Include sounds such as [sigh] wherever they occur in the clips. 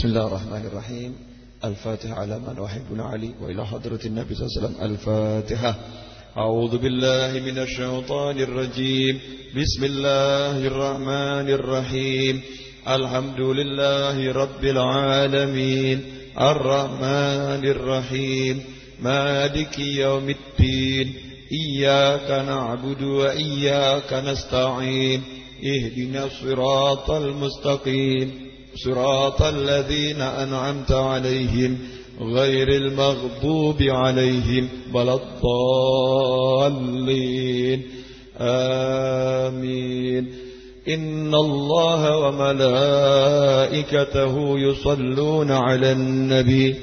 بسم الله الرحمن الرحيم. الفاتحة على من أحبنا علي وإلى حضرة النبي صلى الله عليه وسلم. الفاتحة. أعوذ بالله من الشيطان الرجيم. بسم الله الرحمن الرحيم. الحمد لله رب العالمين. الرحمن الرحيم. مالك يوم الدين. إياك نعبد وإياك نستعين. اهدنا الصراط المستقيم. صراط الذين أنعمت عليهم غير المغضوب عليهم ولا الضالين. آمين. إن الله وملائكته يصلون على النبي.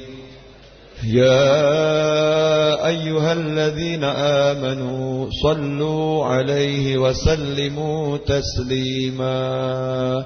يا أيها الذين آمنوا صلوا عليه وسلموا تسليما.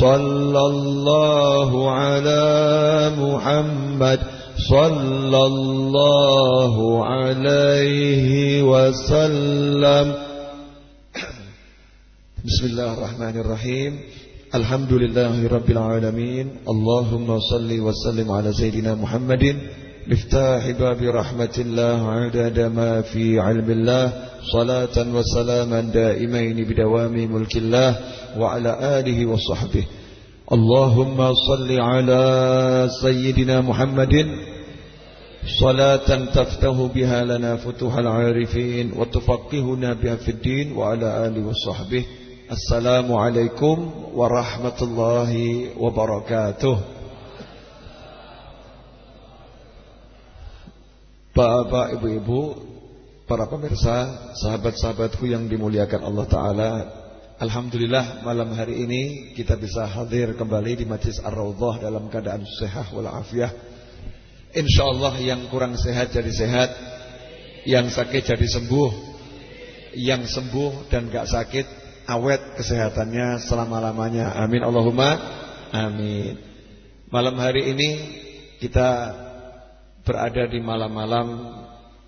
صلى الله على محمد صلى الله عليه وسلم. بسم الله الرحمن الرحيم. الحمد لله رب العالمين. اللهم صل وسلم على سيدنا محمد مفتاح باب رحمة الله عدد ما في علم الله صلاة وسلاما دائمين بدوام ملك الله وعلى آله وصحبه. اللهم صل على سيدنا محمد. صلاة تفتح بها لنا فتوح العارفين وتفقهنا بها في الدين وعلى آله وصحبه. السلام عليكم ورحمة الله وبركاته. Bapak, ibu-ibu, para pemirsa, sahabat-sahabatku yang dimuliakan Allah Ta'ala. Alhamdulillah malam hari ini kita bisa hadir kembali di Majlis Ar-Rawdah dalam keadaan sehat walafiat. InsyaAllah yang kurang sehat jadi sehat Yang sakit jadi sembuh Yang sembuh dan gak sakit Awet kesehatannya selama-lamanya. Amin Allahumma Amin. Malam hari ini kita berada di malam-malam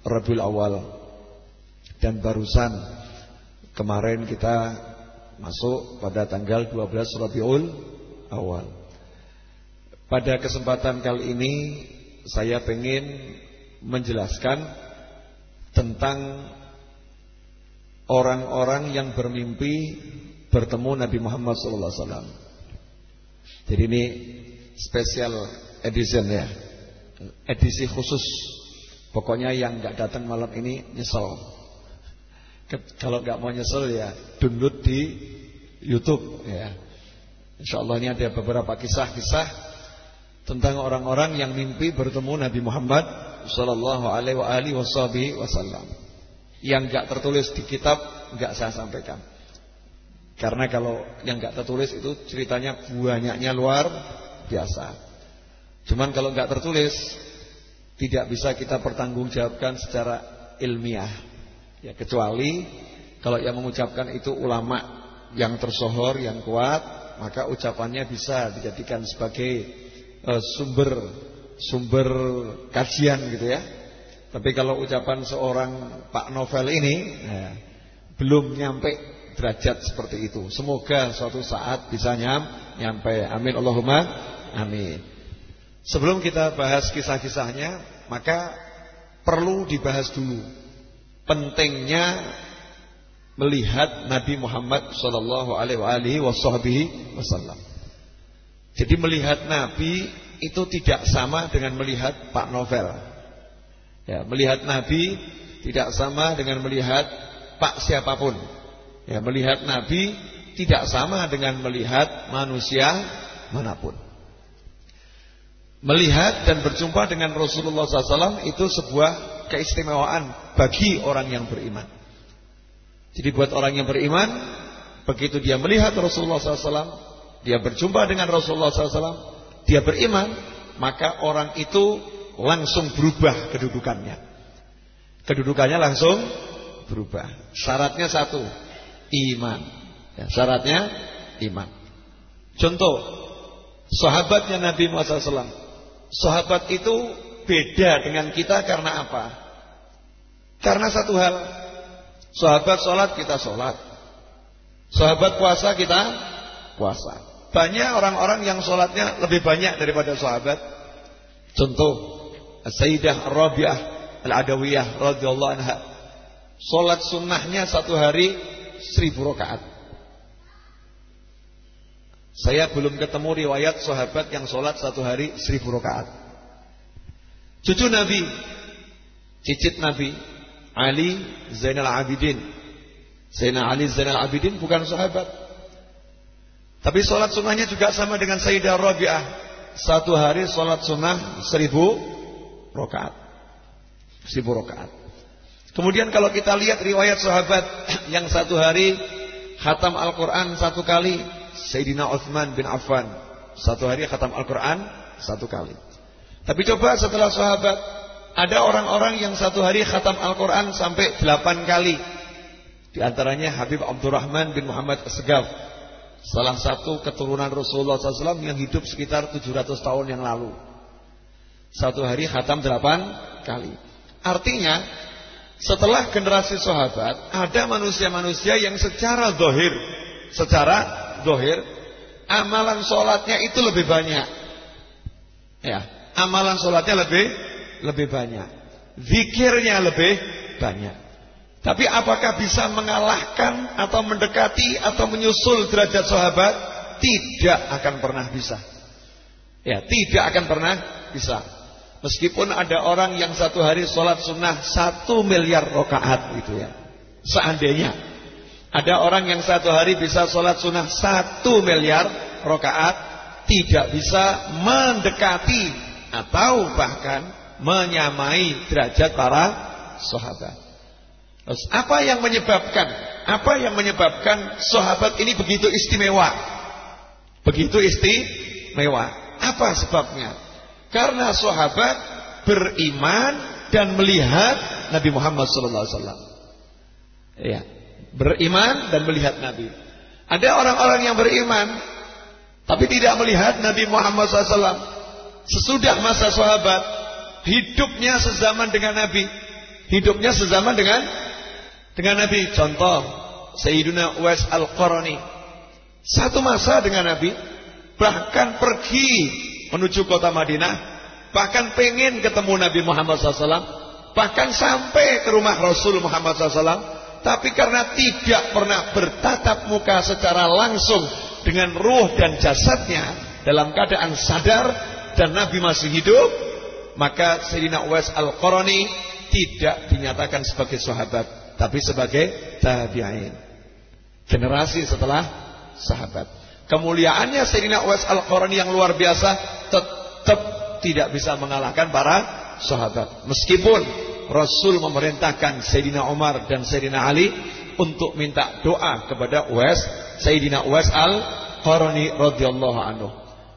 Rabiul Awal dan barusan kemarin kita masuk pada tanggal 12 Rabiul Awal. Pada kesempatan kali ini saya ingin menjelaskan tentang orang-orang yang bermimpi bertemu Nabi Muhammad SAW. Jadi ini special edition ya edisi khusus. Pokoknya yang nggak datang malam ini nyesel. Kalau nggak mau nyesel ya download di YouTube ya. Insya Allah ini ada beberapa kisah-kisah tentang orang-orang yang mimpi bertemu Nabi Muhammad Sallallahu Alaihi Wasallam. Yang nggak tertulis di kitab nggak saya sampaikan. Karena kalau yang nggak tertulis itu ceritanya banyaknya luar biasa. Cuman kalau nggak tertulis tidak bisa kita pertanggungjawabkan secara ilmiah. Ya kecuali kalau yang mengucapkan itu ulama yang tersohor, yang kuat, maka ucapannya bisa dijadikan sebagai uh, sumber sumber kajian gitu ya. Tapi kalau ucapan seorang Pak Novel ini ya, belum nyampe derajat seperti itu. Semoga suatu saat bisa nyam, nyampe. Amin Allahumma amin. Sebelum kita bahas kisah-kisahnya, maka perlu dibahas dulu pentingnya melihat Nabi Muhammad wasallam. Jadi melihat Nabi itu tidak sama dengan melihat Pak Novel. Ya, melihat Nabi tidak sama dengan melihat Pak siapa pun. Ya, melihat Nabi tidak sama dengan melihat manusia mana pun. Melihat dan berjumpa dengan Rasulullah SAW itu sebuah keistimewaan bagi orang yang beriman. Jadi buat orang yang beriman, begitu dia melihat Rasulullah SAW, dia berjumpa dengan Rasulullah SAW, dia beriman, maka orang itu langsung berubah kedudukannya. Kedudukannya langsung berubah. Syaratnya satu, iman. Ya, syaratnya iman. Contoh, sahabatnya Nabi Muhammad SAW Sahabat itu beda dengan kita karena apa? Karena satu hal. Sahabat sholat kita sholat. Sahabat puasa kita puasa. Banyak orang-orang yang sholatnya lebih banyak daripada sahabat. Contoh, Sayyidah Rabi'ah Al-Adawiyah radhiyallahu anha. Sholat sunnahnya satu hari seribu rakaat. Saya belum ketemu riwayat sahabat yang sholat satu hari seribu rakaat. Cucu Nabi, cicit Nabi, Ali Zainal Abidin. Zainal Ali Zainal Abidin bukan sahabat. Tapi sholat sunnahnya juga sama dengan Sayyidah Rabi'ah. Satu hari sholat sunnah seribu rakaat. Seribu rakaat. Kemudian kalau kita lihat riwayat sahabat yang satu hari khatam Al-Quran satu kali Sayyidina Uthman bin Affan. Satu hari khatam Al-Quran Satu kali. Tapi coba setelah sahabat Ada orang-orang yang satu hari khatam Al-Quran Sampai delapan kali. Di antaranya Habib Abdurrahman bin Muhammad Asgaf Salah satu keturunan Rasulullah SAW Yang hidup sekitar 700 tahun yang lalu. Satu hari khatam delapan kali. Artinya Setelah generasi sahabat Ada manusia-manusia yang secara zahir Secara dohir, amalan sholatnya itu lebih banyak. Ya, amalan sholatnya lebih lebih banyak. Zikirnya lebih banyak. Tapi apakah bisa mengalahkan atau mendekati atau menyusul derajat sahabat? Tidak akan pernah bisa. Ya, tidak akan pernah bisa. Meskipun ada orang yang satu hari sholat sunnah satu miliar rokaat gitu ya. Seandainya ada orang yang satu hari bisa sholat sunnah satu miliar rokaat tidak bisa mendekati atau bahkan menyamai derajat para sahabat. Terus apa yang menyebabkan? Apa yang menyebabkan sahabat ini begitu istimewa? Begitu istimewa. Apa sebabnya? Karena sahabat beriman dan melihat Nabi Muhammad SAW. Ya. Beriman dan melihat Nabi. Ada orang-orang yang beriman tapi tidak melihat Nabi Muhammad SAW. Sesudah masa sahabat, hidupnya sezaman dengan Nabi. Hidupnya sezaman dengan dengan Nabi. Contoh, Sayyiduna Uwais Al-Qarani. Satu masa dengan Nabi, bahkan pergi menuju kota Madinah, bahkan pengen ketemu Nabi Muhammad SAW, bahkan sampai ke rumah Rasul Muhammad SAW, tapi karena tidak pernah bertatap muka secara langsung dengan ruh dan jasadnya dalam keadaan sadar dan Nabi masih hidup, maka Sayyidina Uwais Al-Qarani tidak dinyatakan sebagai sahabat, tapi sebagai tabi'in. Generasi setelah sahabat. Kemuliaannya Sayyidina Uwais Al-Qarani yang luar biasa tetap tidak bisa mengalahkan para sahabat. Meskipun Rasul memerintahkan Sayyidina Umar dan Sayyidina Ali untuk minta doa kepada Uwais Sayyidina Uwais Al-Qarani radhiyallahu anhu.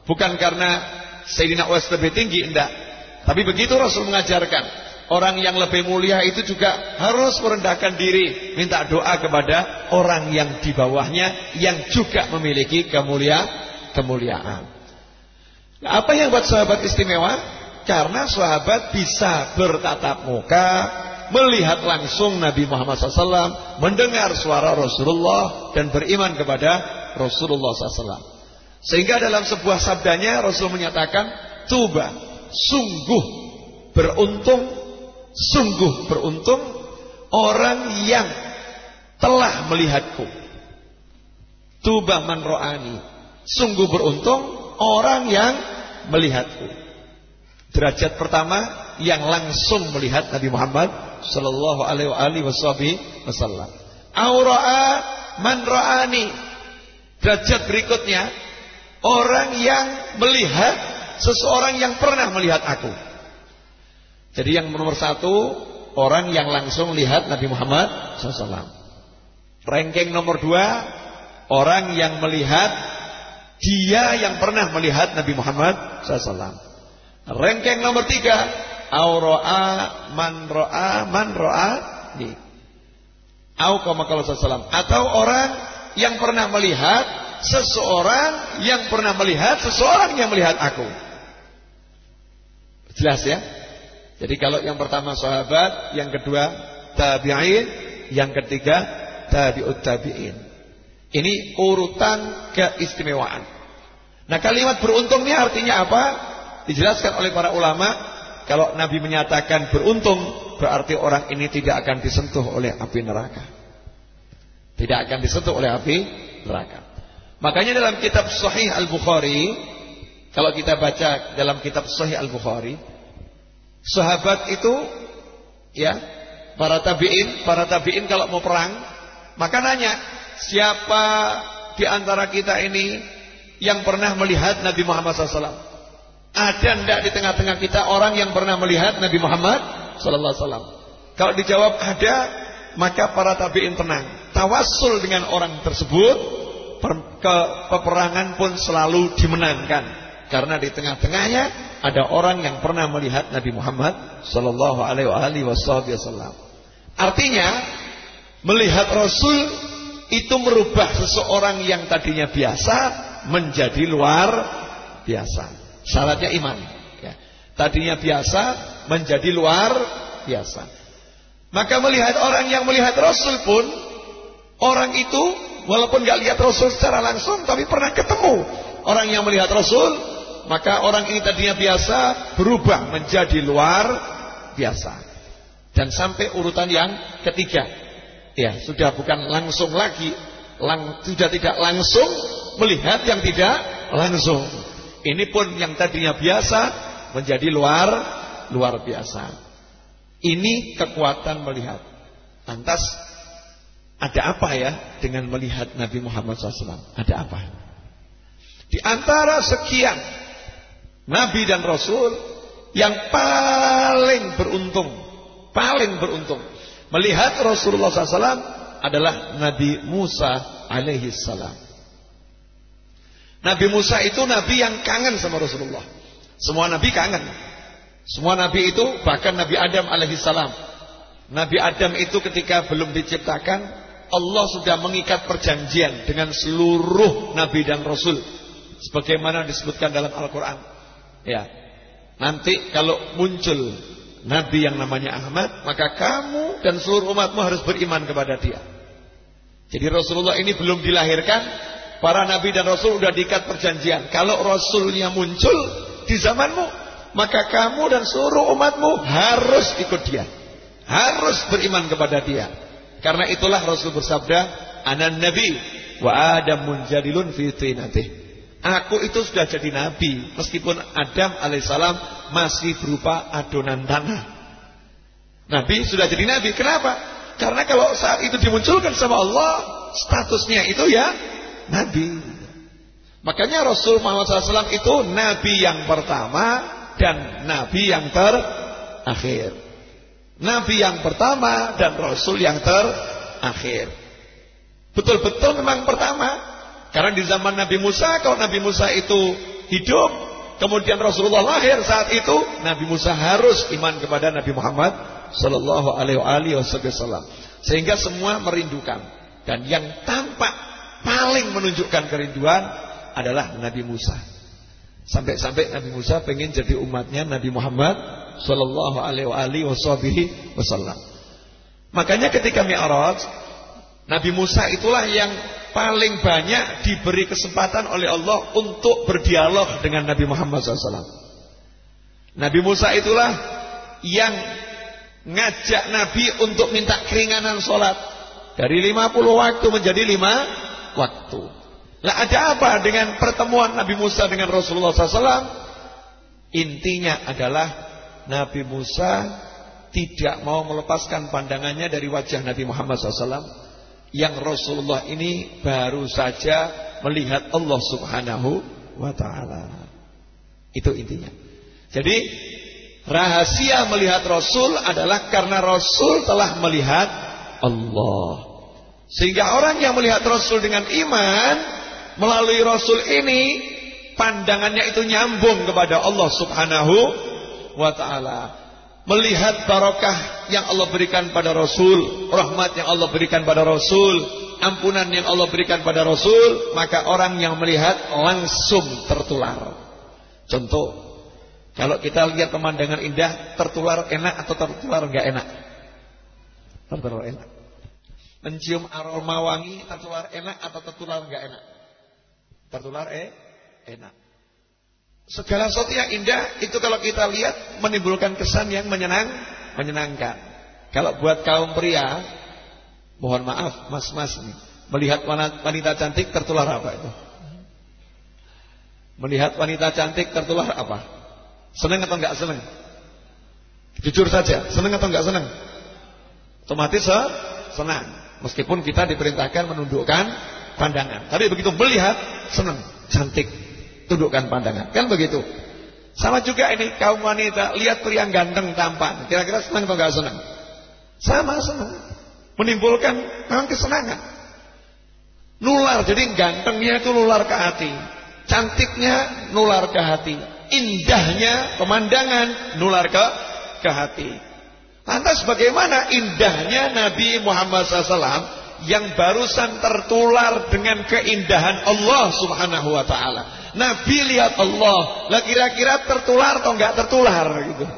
Bukan karena Sayyidina Uwais lebih tinggi enggak, tapi begitu Rasul mengajarkan Orang yang lebih mulia itu juga harus merendahkan diri Minta doa kepada orang yang di bawahnya Yang juga memiliki kemulia, kemuliaan nah, Apa yang buat sahabat istimewa? Karena sahabat bisa bertatap muka, melihat langsung Nabi Muhammad SAW, mendengar suara Rasulullah dan beriman kepada Rasulullah SAW. Sehingga dalam sebuah sabdanya Rasul menyatakan, tuba, sungguh beruntung, sungguh beruntung orang yang telah melihatku. Tuba man ro'ani. Sungguh beruntung orang yang melihatku. Derajat pertama yang langsung melihat Nabi Muhammad sallallahu alaihi wasallam. Aura'a man ra'ani. Derajat berikutnya orang yang melihat seseorang yang pernah melihat aku. Jadi yang nomor satu orang yang langsung lihat Nabi Muhammad SAW. Ranking nomor dua orang yang melihat dia yang pernah melihat Nabi Muhammad SAW. Rengkeng nomor tiga, auroa man roa man roa. Au kalau atau orang yang pernah melihat seseorang yang pernah melihat seseorang yang melihat aku. Jelas ya? Jadi kalau yang pertama sahabat, yang kedua tabi'in, yang ketiga tabi'ut tabi'in. Ini urutan keistimewaan. Nah kalimat beruntung ini artinya apa? Dijelaskan oleh para ulama, kalau Nabi menyatakan beruntung, berarti orang ini tidak akan disentuh oleh api neraka. Tidak akan disentuh oleh api neraka. Makanya dalam kitab Sahih Al-Bukhari, kalau kita baca dalam kitab Sahih Al-Bukhari, sahabat itu ya, para tabi'in, para tabi'in kalau mau perang, maka nanya, siapa di antara kita ini yang pernah melihat Nabi Muhammad SAW? Ada ndak di tengah-tengah kita orang yang pernah melihat Nabi Muhammad sallallahu alaihi wasallam? Kalau dijawab ada, maka para tabi'in tenang. Tawassul dengan orang tersebut, ke peperangan pun selalu dimenangkan. Karena di tengah-tengahnya ada orang yang pernah melihat Nabi Muhammad sallallahu alaihi wasallam. Artinya, melihat Rasul itu merubah seseorang yang tadinya biasa menjadi luar biasa. Syaratnya iman. Ya. Tadinya biasa menjadi luar biasa. Maka melihat orang yang melihat Rasul pun orang itu walaupun nggak lihat Rasul secara langsung tapi pernah ketemu orang yang melihat Rasul maka orang ini tadinya biasa berubah menjadi luar biasa dan sampai urutan yang ketiga ya sudah bukan langsung lagi lang, sudah tidak langsung melihat yang tidak langsung ini pun yang tadinya biasa menjadi luar luar biasa. Ini kekuatan melihat. Lantas ada apa ya dengan melihat Nabi Muhammad SAW? Ada apa? Di antara sekian Nabi dan Rasul yang paling beruntung, paling beruntung melihat Rasulullah SAW adalah Nabi Musa alaihi salam. Nabi Musa itu nabi yang kangen sama Rasulullah. Semua nabi kangen. Semua nabi itu bahkan Nabi Adam alaihissalam. Nabi Adam itu ketika belum diciptakan Allah sudah mengikat perjanjian dengan seluruh nabi dan rasul sebagaimana disebutkan dalam Al-Qur'an. Ya. Nanti kalau muncul nabi yang namanya Ahmad, maka kamu dan seluruh umatmu harus beriman kepada dia. Jadi Rasulullah ini belum dilahirkan Para nabi dan rasul sudah diikat perjanjian. Kalau rasulnya muncul di zamanmu, maka kamu dan seluruh umatmu harus ikut dia. Harus beriman kepada dia. Karena itulah Rasul bersabda, "Anan nabi wa Adam munjadilun fi tinatih." Aku itu sudah jadi nabi meskipun Adam alaihissalam masih berupa adonan tanah. Nabi sudah jadi nabi. Kenapa? Karena kalau saat itu dimunculkan sama Allah, statusnya itu ya Nabi. Makanya Rasul Muhammad SAW itu Nabi yang pertama dan Nabi yang terakhir. Nabi yang pertama dan Rasul yang terakhir. Betul-betul memang pertama. Karena di zaman Nabi Musa, kalau Nabi Musa itu hidup, kemudian Rasulullah lahir saat itu, Nabi Musa harus iman kepada Nabi Muhammad Sallallahu Alaihi Wasallam. Sehingga semua merindukan. Dan yang tampak paling menunjukkan kerinduan adalah Nabi Musa. Sampai-sampai Nabi Musa pengen jadi umatnya Nabi Muhammad sallallahu alaihi wasallam. Makanya ketika Mi'raj Nabi Musa itulah yang paling banyak diberi kesempatan oleh Allah untuk berdialog dengan Nabi Muhammad SAW. Nabi Musa itulah yang ngajak Nabi untuk minta keringanan sholat dari 50 waktu menjadi 5 waktu. Lah ada apa dengan pertemuan Nabi Musa dengan Rasulullah SAW? Intinya adalah Nabi Musa tidak mau melepaskan pandangannya dari wajah Nabi Muhammad SAW. Yang Rasulullah ini baru saja melihat Allah Subhanahu wa Ta'ala. Itu intinya. Jadi rahasia melihat Rasul adalah karena Rasul telah melihat Allah. Sehingga orang yang melihat Rasul dengan iman melalui Rasul ini pandangannya itu nyambung kepada Allah Subhanahu wa taala. Melihat barokah yang Allah berikan pada Rasul, rahmat yang Allah berikan pada Rasul, ampunan yang Allah berikan pada Rasul, maka orang yang melihat langsung tertular. Contoh, kalau kita lihat pemandangan indah, tertular enak atau tertular enggak enak? Tertular enak. Mencium aroma wangi, tertular enak atau tertular enggak enak? Tertular eh enak. Segala sesuatu yang indah itu kalau kita lihat menimbulkan kesan yang menyenang, menyenangkan. Kalau buat kaum pria, mohon maaf mas-mas nih, melihat wanita cantik tertular apa itu? Melihat wanita cantik tertular apa? Senang atau enggak senang? Jujur saja, senang atau enggak senang? Otomatis senang. Meskipun kita diperintahkan menundukkan pandangan. Tapi begitu melihat senang, cantik, tundukkan pandangan. Kan begitu. Sama juga ini kaum wanita lihat pria ganteng tampan, kira-kira senang atau enggak senang? Sama senang. Menimbulkan memang kesenangan. Nular, jadi gantengnya itu nular ke hati. Cantiknya nular ke hati. Indahnya pemandangan nular ke ke hati. Lantas bagaimana indahnya Nabi Muhammad SAW yang barusan tertular dengan keindahan Allah Subhanahu wa taala. Nabi lihat Allah, lah kira-kira tertular atau enggak tertular gitu.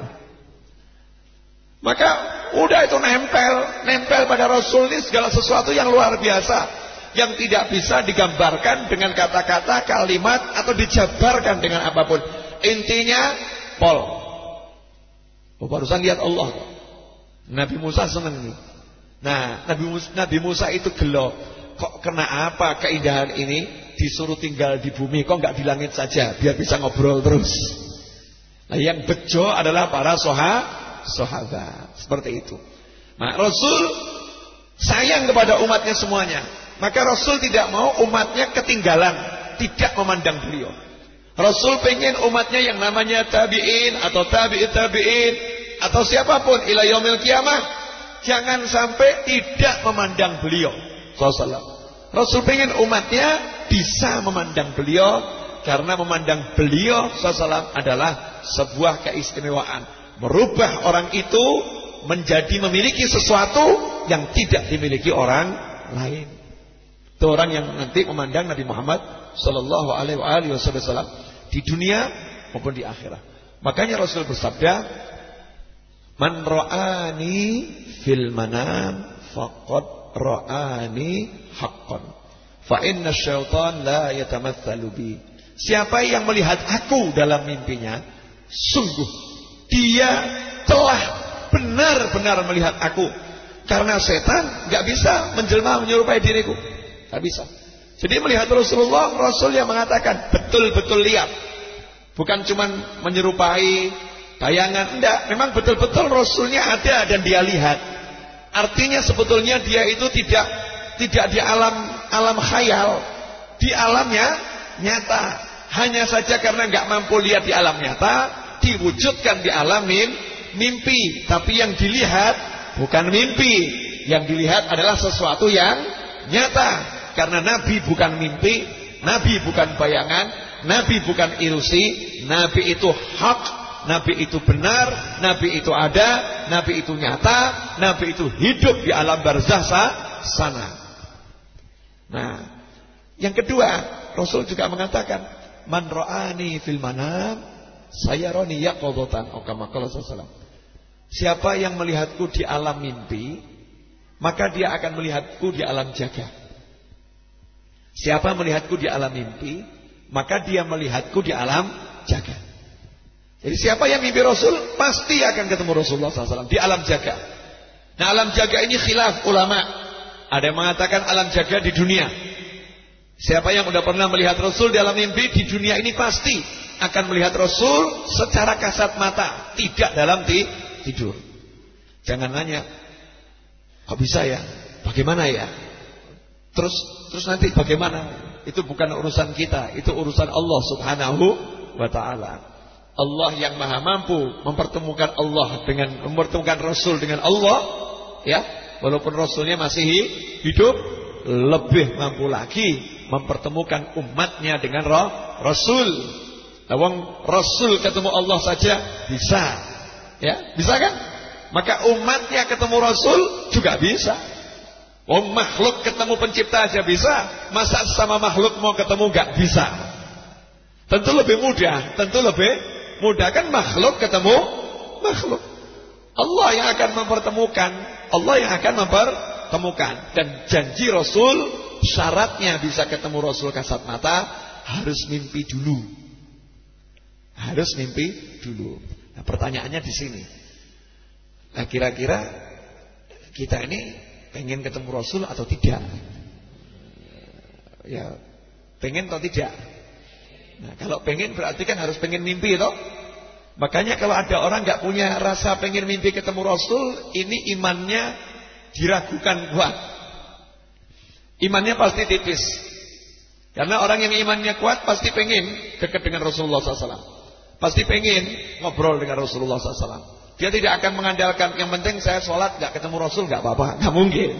Maka udah itu nempel, nempel pada Rasul ini segala sesuatu yang luar biasa yang tidak bisa digambarkan dengan kata-kata, kalimat atau dijabarkan dengan apa pun. Intinya pol. Oh, barusan lihat Allah. Nabi Musa senang nih. Nah, Nabi Musa, Nabi Musa itu gelo. Kok kena apa keindahan ini? Disuruh tinggal di bumi, kok nggak di langit saja, biar bisa ngobrol terus. Nah, yang bejo adalah para soha, sahabat. Seperti itu. Nah, Rasul sayang kepada umatnya semuanya. Maka Rasul tidak mau umatnya ketinggalan, tidak memandang beliau. Rasul pengen umatnya yang namanya tabi'in atau tabi'it tabi'in atau siapa pun ila yaumil kiamah jangan sampai tidak memandang beliau. Sallallahu Rasul pengen umatnya bisa memandang beliau karena memandang beliau sallallahu adalah sebuah keistimewaan. Merubah orang itu menjadi memiliki sesuatu yang tidak dimiliki orang lain. Itu orang yang nanti memandang Nabi Muhammad sallallahu alaihi wasallam di dunia maupun di akhirat. Makanya Rasul bersabda Man ra'ani fil manam faqad ra'ani haqqan. Fa inna syaitan la yatamatsalu bi. Siapa yang melihat aku dalam mimpinya, sungguh dia telah benar-benar melihat aku. Karena setan nggak bisa menjelma menyerupai diriku. nggak bisa. Jadi melihat Rasulullah, Rasul yang mengatakan betul-betul lihat. Bukan cuma menyerupai Bayangan enggak, memang betul-betul Rasulnya ada dan dia lihat. Artinya sebetulnya dia itu tidak tidak di alam alam khayal, di alamnya nyata. Hanya saja karena enggak mampu lihat di alam nyata, diwujudkan di alam mimpi. Tapi yang dilihat bukan mimpi, yang dilihat adalah sesuatu yang nyata. Karena Nabi bukan mimpi, Nabi bukan bayangan, Nabi bukan ilusi, Nabi itu hak Nabi itu benar, Nabi itu ada, Nabi itu nyata, Nabi itu hidup di alam barzah sana. Nah, yang kedua, Rasul juga mengatakan, man ra'ani fil manam sayarani yaqadatan atau kama qala Siapa yang melihatku di alam mimpi, maka dia akan melihatku di alam jaga. Siapa melihatku di alam mimpi, maka dia melihatku di alam jaga. Jadi siapa yang mimpi Rasul, pasti akan ketemu Rasulullah SAW di alam jaga. Nah alam jaga ini khilaf ulama. Ada yang mengatakan alam jaga di dunia. Siapa yang sudah pernah melihat Rasul di alam mimpi, di dunia ini pasti akan melihat Rasul secara kasat mata, tidak dalam tidur. Jangan nanya, kok bisa ya? Bagaimana ya? Terus terus nanti bagaimana? Itu bukan urusan kita, itu urusan Allah Subhanahu wa taala. Allah yang Maha mampu mempertemukan Allah dengan mempertemukan Rasul dengan Allah, ya. Walaupun Rasulnya masih hidup, lebih mampu lagi mempertemukan umatnya dengan roh Rasul. Lawang Rasul ketemu Allah saja bisa. Ya, bisa kan? Maka umatnya ketemu Rasul juga bisa. Oh makhluk ketemu pencipta aja bisa. Masa sama makhluk mau ketemu gak bisa. Tentu lebih mudah. Tentu lebih mudah kan makhluk ketemu makhluk. Allah yang akan mempertemukan. Allah yang akan mempertemukan. Dan janji Rasul syaratnya bisa ketemu Rasul kasat mata harus mimpi dulu. Harus mimpi dulu. Nah, pertanyaannya di sini. Nah, kira-kira kita ini pengen ketemu Rasul atau tidak? Ya, pengen atau tidak? Nah, kalau pengen berarti kan harus pengen mimpi toh? Makanya kalau ada orang nggak punya rasa pengen mimpi ketemu Rasul, ini imannya diragukan kuat. Imannya pasti tipis. Karena orang yang imannya kuat pasti pengen dekat dengan Rasulullah SAW. Pasti pengen ngobrol dengan Rasulullah SAW. Dia tidak akan mengandalkan yang penting saya sholat gak ketemu Rasul gak apa-apa, gak mungkin.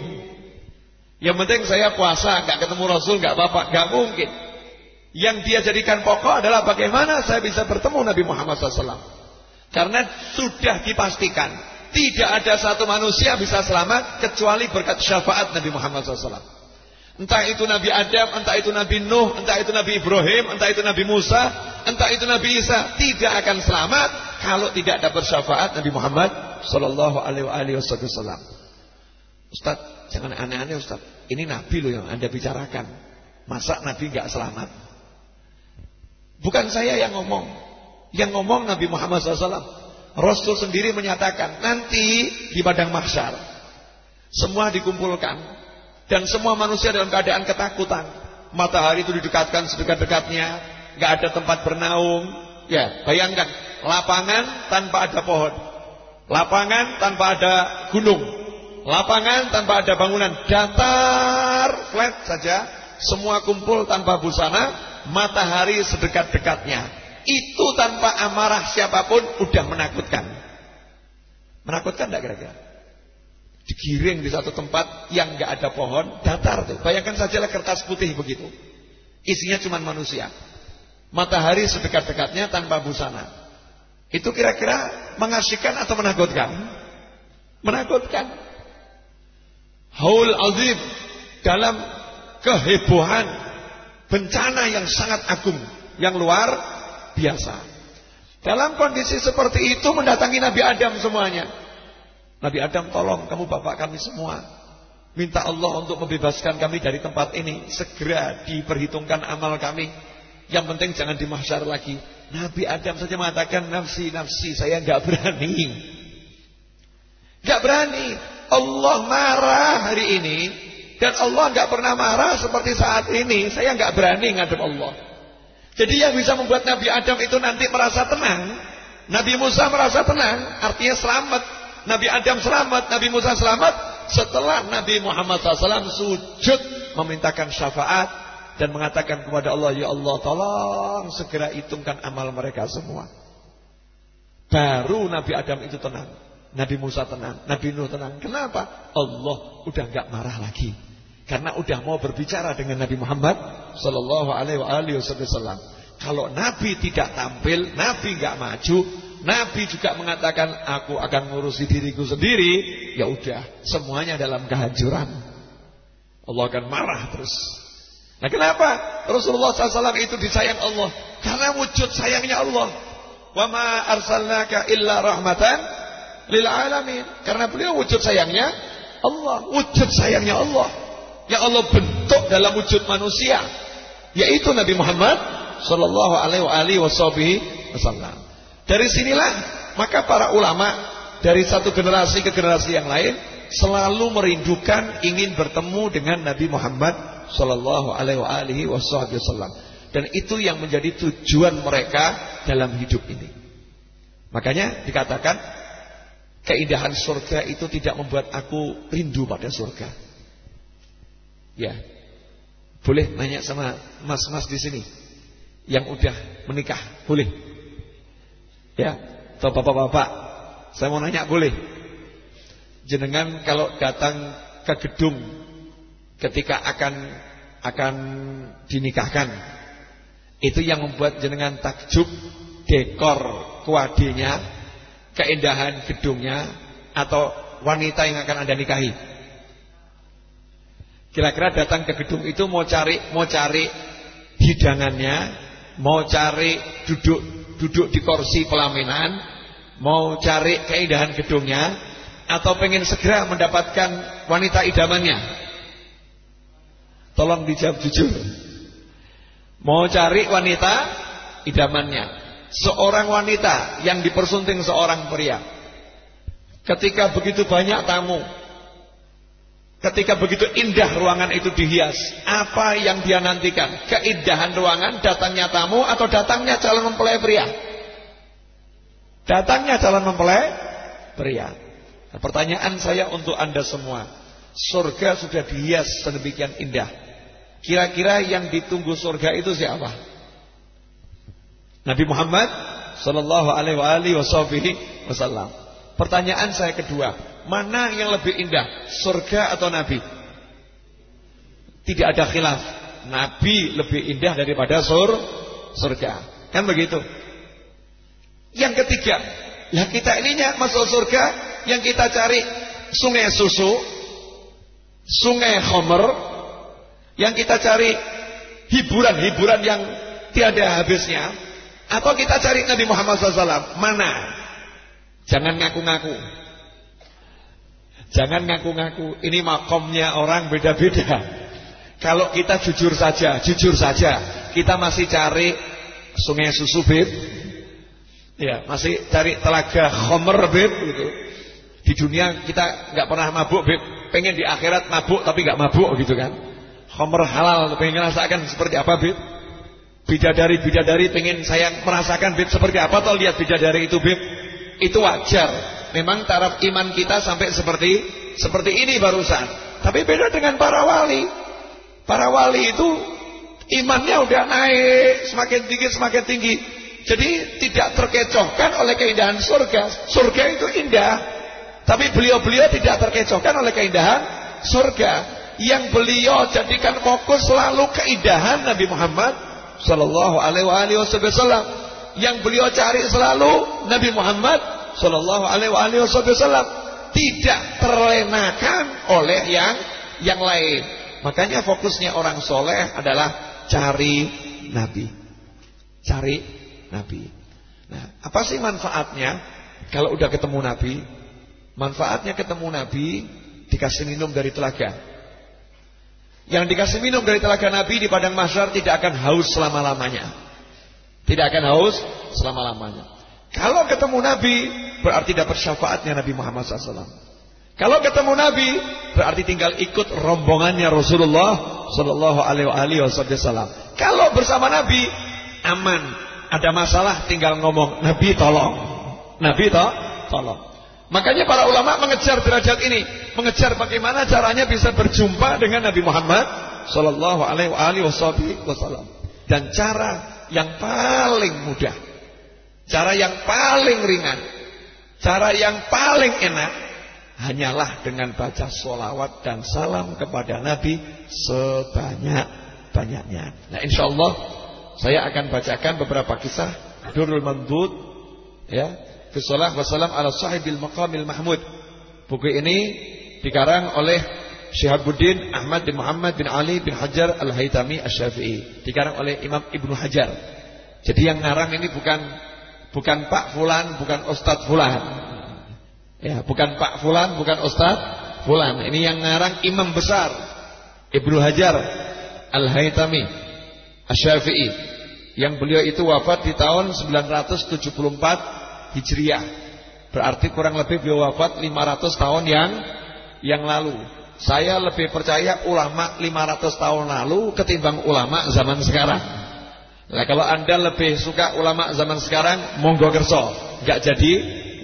Yang penting saya puasa gak ketemu Rasul gak apa-apa, gak mungkin. Yang dia jadikan pokok adalah bagaimana saya bisa bertemu Nabi Muhammad SAW. Karena sudah dipastikan tidak ada satu manusia bisa selamat kecuali berkat syafaat Nabi Muhammad SAW. Entah itu Nabi Adam, entah itu Nabi Nuh, entah itu Nabi Ibrahim, entah itu Nabi Musa, entah itu Nabi Isa, tidak akan selamat kalau tidak ada bersyafaat Nabi Muhammad sallallahu alaihi wasallam. Ustaz, jangan aneh-aneh Ustaz. Ini Nabi loh yang Anda bicarakan. Masa Nabi enggak selamat? Bukan saya yang ngomong. Yang ngomong Nabi Muhammad SAW. Rasul sendiri menyatakan nanti di padang mahsyar semua dikumpulkan dan semua manusia dalam keadaan ketakutan. Matahari itu didekatkan sedekat-dekatnya, nggak ada tempat bernaung. Ya, bayangkan lapangan tanpa ada pohon, lapangan tanpa ada gunung, lapangan tanpa ada bangunan, datar, flat saja, semua kumpul tanpa busana, matahari sedekat-dekatnya. Itu tanpa amarah siapa pun udah menakutkan. Menakutkan enggak kira-kira? digiring di satu tempat yang nggak ada pohon, datar tuh. Bayangkan saja kertas putih begitu. Isinya cuma manusia. Matahari sedekat-dekatnya tanpa busana. Itu kira-kira mengasihkan atau menakutkan? Menakutkan. Haul azim dalam kehebohan bencana yang sangat agung, yang luar biasa. Dalam kondisi seperti itu mendatangi Nabi Adam semuanya. Nabi Adam tolong kamu bapak kami semua. Minta Allah untuk membebaskan kami dari tempat ini. Segera diperhitungkan amal kami. Yang penting jangan di mahsyar lagi. Nabi Adam saja mengatakan nafsi nafsi saya nggak berani. nggak berani. Allah marah hari ini dan Allah nggak pernah marah seperti saat ini. Saya nggak berani ngadep Allah. Jadi yang bisa membuat Nabi Adam itu nanti merasa tenang, Nabi Musa merasa tenang, artinya selamat. Nabi Adam selamat, Nabi Musa selamat setelah Nabi Muhammad SAW sujud memintakan syafaat dan mengatakan kepada Allah, Ya Allah tolong segera hitungkan amal mereka semua. Baru Nabi Adam itu tenang, Nabi Musa tenang, Nabi Nuh tenang. Kenapa? Allah udah nggak marah lagi. Karena udah mau berbicara dengan Nabi Muhammad Sallallahu Alaihi Wasallam. Kalau Nabi tidak tampil, Nabi nggak maju, Nabi juga mengatakan aku akan ngurusi diriku sendiri, ya udah, semuanya dalam kehancuran. Allah akan marah terus. Nah kenapa Rasulullah SAW itu disayang Allah? Karena wujud sayangnya Allah. Wa ma arsalnaka illa rahmatan lil alamin. Karena beliau wujud sayangnya Allah, wujud sayangnya Allah. Yang Allah bentuk dalam wujud manusia, yaitu Nabi Muhammad sallallahu alaihi wasallam. Dari sinilah maka para ulama dari satu generasi ke generasi yang lain selalu merindukan ingin bertemu dengan Nabi Muhammad sallallahu alaihi wasallam. Dan itu yang menjadi tujuan mereka dalam hidup ini. Makanya dikatakan keindahan surga itu tidak membuat aku rindu pada surga. Ya. Boleh nanya sama mas-mas di sini yang udah menikah, boleh. Ya, atau bapak-bapak. Saya mau nanya boleh. Jenengan kalau datang ke gedung ketika akan akan dinikahkan itu yang membuat jenengan takjub dekor kuadinya, keindahan gedungnya atau wanita yang akan Anda nikahi. Kira-kira datang ke gedung itu mau cari mau cari hidangannya, mau cari duduk duduk di kursi pelaminan, mau cari keindahan gedungnya atau pengen segera mendapatkan wanita idamannya. Tolong dijawab jujur. Mau cari wanita idamannya. Seorang wanita yang dipersunting seorang pria. Ketika begitu banyak tamu. Ketika begitu indah ruangan itu dihias. Apa yang dia nantikan? Keindahan ruangan, datangnya tamu atau datangnya calon mempelai pria? Datangnya calon mempelai pria. Nah, pertanyaan saya untuk anda semua. Surga sudah dihias sedemikian indah. Kira-kira yang ditunggu surga itu siapa? Nabi Muhammad sallallahu alaihi wasallam. Pertanyaan saya kedua, mana yang lebih indah, surga atau nabi? Tidak ada khilaf. Nabi lebih indah daripada sur surga. Kan begitu? Yang ketiga, lah kita ininya masuk surga yang kita cari sungai susu, sungai homer, yang kita cari hiburan-hiburan yang tiada habisnya atau kita cari Nabi Muhammad SAW mana jangan ngaku-ngaku jangan ngaku-ngaku ini makomnya orang beda-beda. Kalau kita jujur saja jujur saja kita masih cari sungai susu bib. Ya masih cari telaga khomer bib gitu. Di dunia kita nggak pernah mabuk bib. Pengen di akhirat mabuk tapi nggak mabuk gitu kan. Homer halal pengen merasakan seperti apa Bib? Bidadari-bidadari pengen saya merasakan Bib seperti apa Tol lihat bidadari itu Bib? Itu wajar Memang taraf iman kita sampai seperti Seperti ini barusan. Tapi beda dengan para wali. Para wali itu Imannya udah naik Semakin tinggi semakin tinggi. Jadi tidak terkecohkan oleh keindahan surga. Surga itu indah. Tapi beliau-beliau tidak terkecohkan oleh keindahan surga. Yang beliau jadikan fokus selalu keindahan Nabi Muhammad sallallahu alaihi wasallam. Yang beliau cari selalu Nabi Muhammad sallallahu alaihi wasallam tidak terlenakan oleh yang yang lain. Makanya fokusnya orang soleh adalah cari Nabi. Cari Nabi. Nah, apa sih manfaatnya kalau udah ketemu Nabi? Manfaatnya ketemu Nabi dikasih minum dari telaga. Yang dikasih minum dari telaga Nabi di padang mahsyar tidak akan haus selama-lamanya. Tidak akan haus selama-lamanya. Kalau ketemu Nabi berarti dapat syafaatnya Nabi Muhammad SAW. Kalau ketemu Nabi berarti tinggal ikut rombongannya Rasulullah Wasallam. Kalau bersama Nabi aman, ada masalah tinggal ngomong Nabi tolong, Nabi to tolong. Makanya para ulama mengejar derajat ini, mengejar bagaimana caranya bisa berjumpa dengan Nabi Muhammad wasallam. Dan cara yang paling mudah, cara yang paling ringan, cara yang paling enak hanyalah dengan baca solawat dan salam kepada Nabi sebanyak-banyaknya. Nah, insya Allah saya akan bacakan beberapa kisah Durul Mandud, ya, Fisalah wassalam ala sahibil maqamil mahmud. Buku ini dikarang oleh Syihabuddin Ahmad bin Muhammad bin Ali bin Hajar Al-Haytami Asy-Syafi'i. Dikarang oleh Imam Ibnu Hajar. Jadi yang ngarang ini bukan bukan Pak Fulan, bukan Ustadz Fulan. Ya, bukan Pak Fulan, bukan Ustadz Fulan. Ini yang ngarang imam besar Ibnu Hajar Al-Haytami Asy-Syafi'i yang beliau itu wafat di tahun 974 Hijriah. Berarti kurang lebih beliau wafat 500 tahun yang yang lalu. Saya lebih percaya ulama 500 tahun lalu ketimbang ulama zaman sekarang. Nah, kalau Anda lebih suka ulama zaman sekarang, monggo kerso, nggak jadi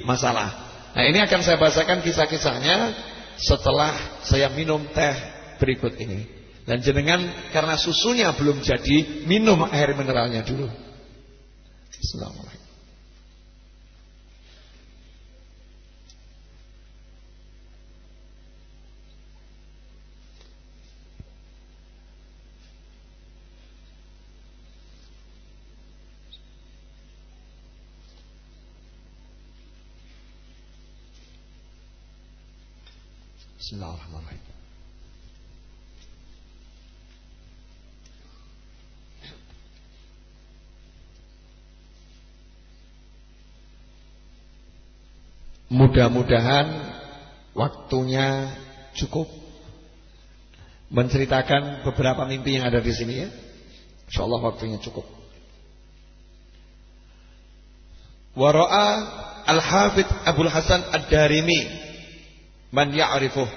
masalah. Nah, ini akan saya bahasakan kisah-kisahnya setelah saya minum teh berikut ini. Dan jenengan karena susunya belum jadi, minum air mineralnya dulu. Assalamualaikum. Mudah-mudahan waktunya cukup menceritakan beberapa mimpi yang ada di sini ya. Insyaallah waktunya cukup. Wara'a Al-Hafidh Abdul Hasan Ad-Darimi man ya'rifuh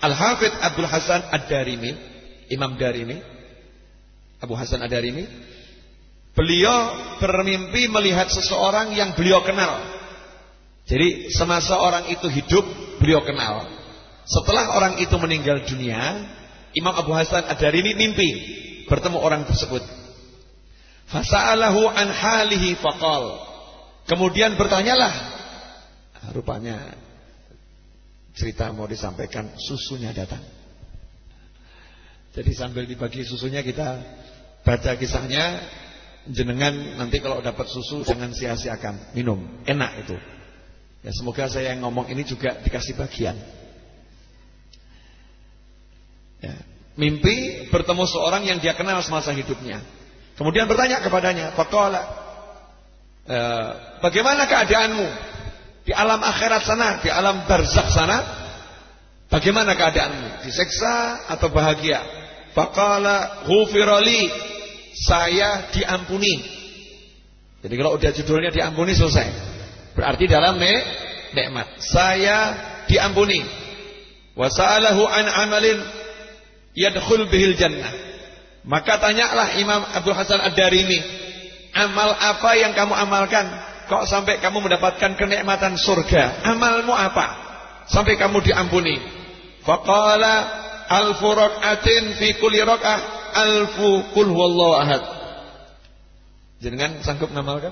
Al-Hafidh Abdul Hasan Ad-Darimi Imam Darimi Abu Hasan Ad-Darimi Beliau bermimpi melihat seseorang yang beliau kenal Jadi semasa orang itu hidup Beliau kenal. Setelah orang itu meninggal dunia Imam Abu Hasan Ad-Darimi mimpi Bertemu orang tersebut. Fasa'alahu an halihi faqal. Kemudian bertanyalah Rupanya cerita mau disampaikan, susunya datang. Jadi sambil dibagi susunya kita baca kisahnya, jenengan nanti kalau dapat susu jangan sia-siakan, minum, enak itu. Ya semoga saya yang ngomong ini juga dikasih bagian. Ya, mimpi bertemu seorang yang dia kenal semasa hidupnya. Kemudian bertanya kepadanya, "Faqala, e, bagaimana keadaanmu?" Di alam akhirat sana, di alam barzakh sana, bagaimana keadaanmu? Diseksa atau bahagia? Faqala ghufirali, saya diampuni. Jadi kalau udah judulnya diampuni selesai. Berarti dalam ne nikmat. Saya diampuni. Wa sa'alahu an amalin yadkhul bihil jannah. Maka tanyalah Imam Abdul Hasan Ad-Darimi, amal apa yang kamu amalkan Kok sampai kamu mendapatkan kenikmatan surga? Amalmu apa? Sampai kamu diampuni. Faqala alfu rak'atin fi kulli rak'ah alfu qul huwallahu ahad. Jangan sanggup ngamalkan?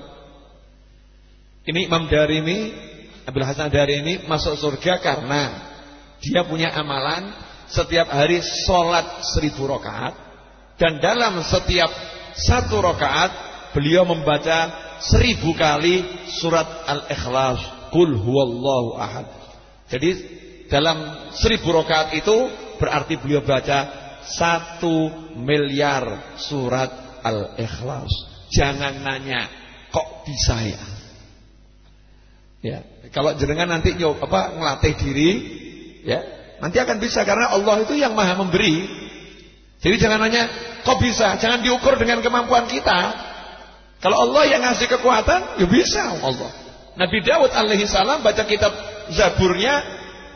Ini Imam Darimi, Abdul Hasan Darimi masuk surga karena dia punya amalan setiap hari sholat seribu rakaat dan dalam setiap satu rakaat beliau membaca seribu kali surat Al-Ikhlas. Kul huwallahu ahad. Jadi dalam seribu rakaat itu berarti beliau baca satu miliar surat Al-Ikhlas. Jangan nanya kok bisa ya? Ya, kalau jenengan nanti nyoba apa ngelatih diri, ya nanti akan bisa karena Allah itu yang maha memberi. Jadi jangan nanya kok bisa, jangan diukur dengan kemampuan kita. Kalau Allah yang ngasih kekuatan, ya bisa Allah. Nabi Daud alaihi salam baca kitab Zaburnya,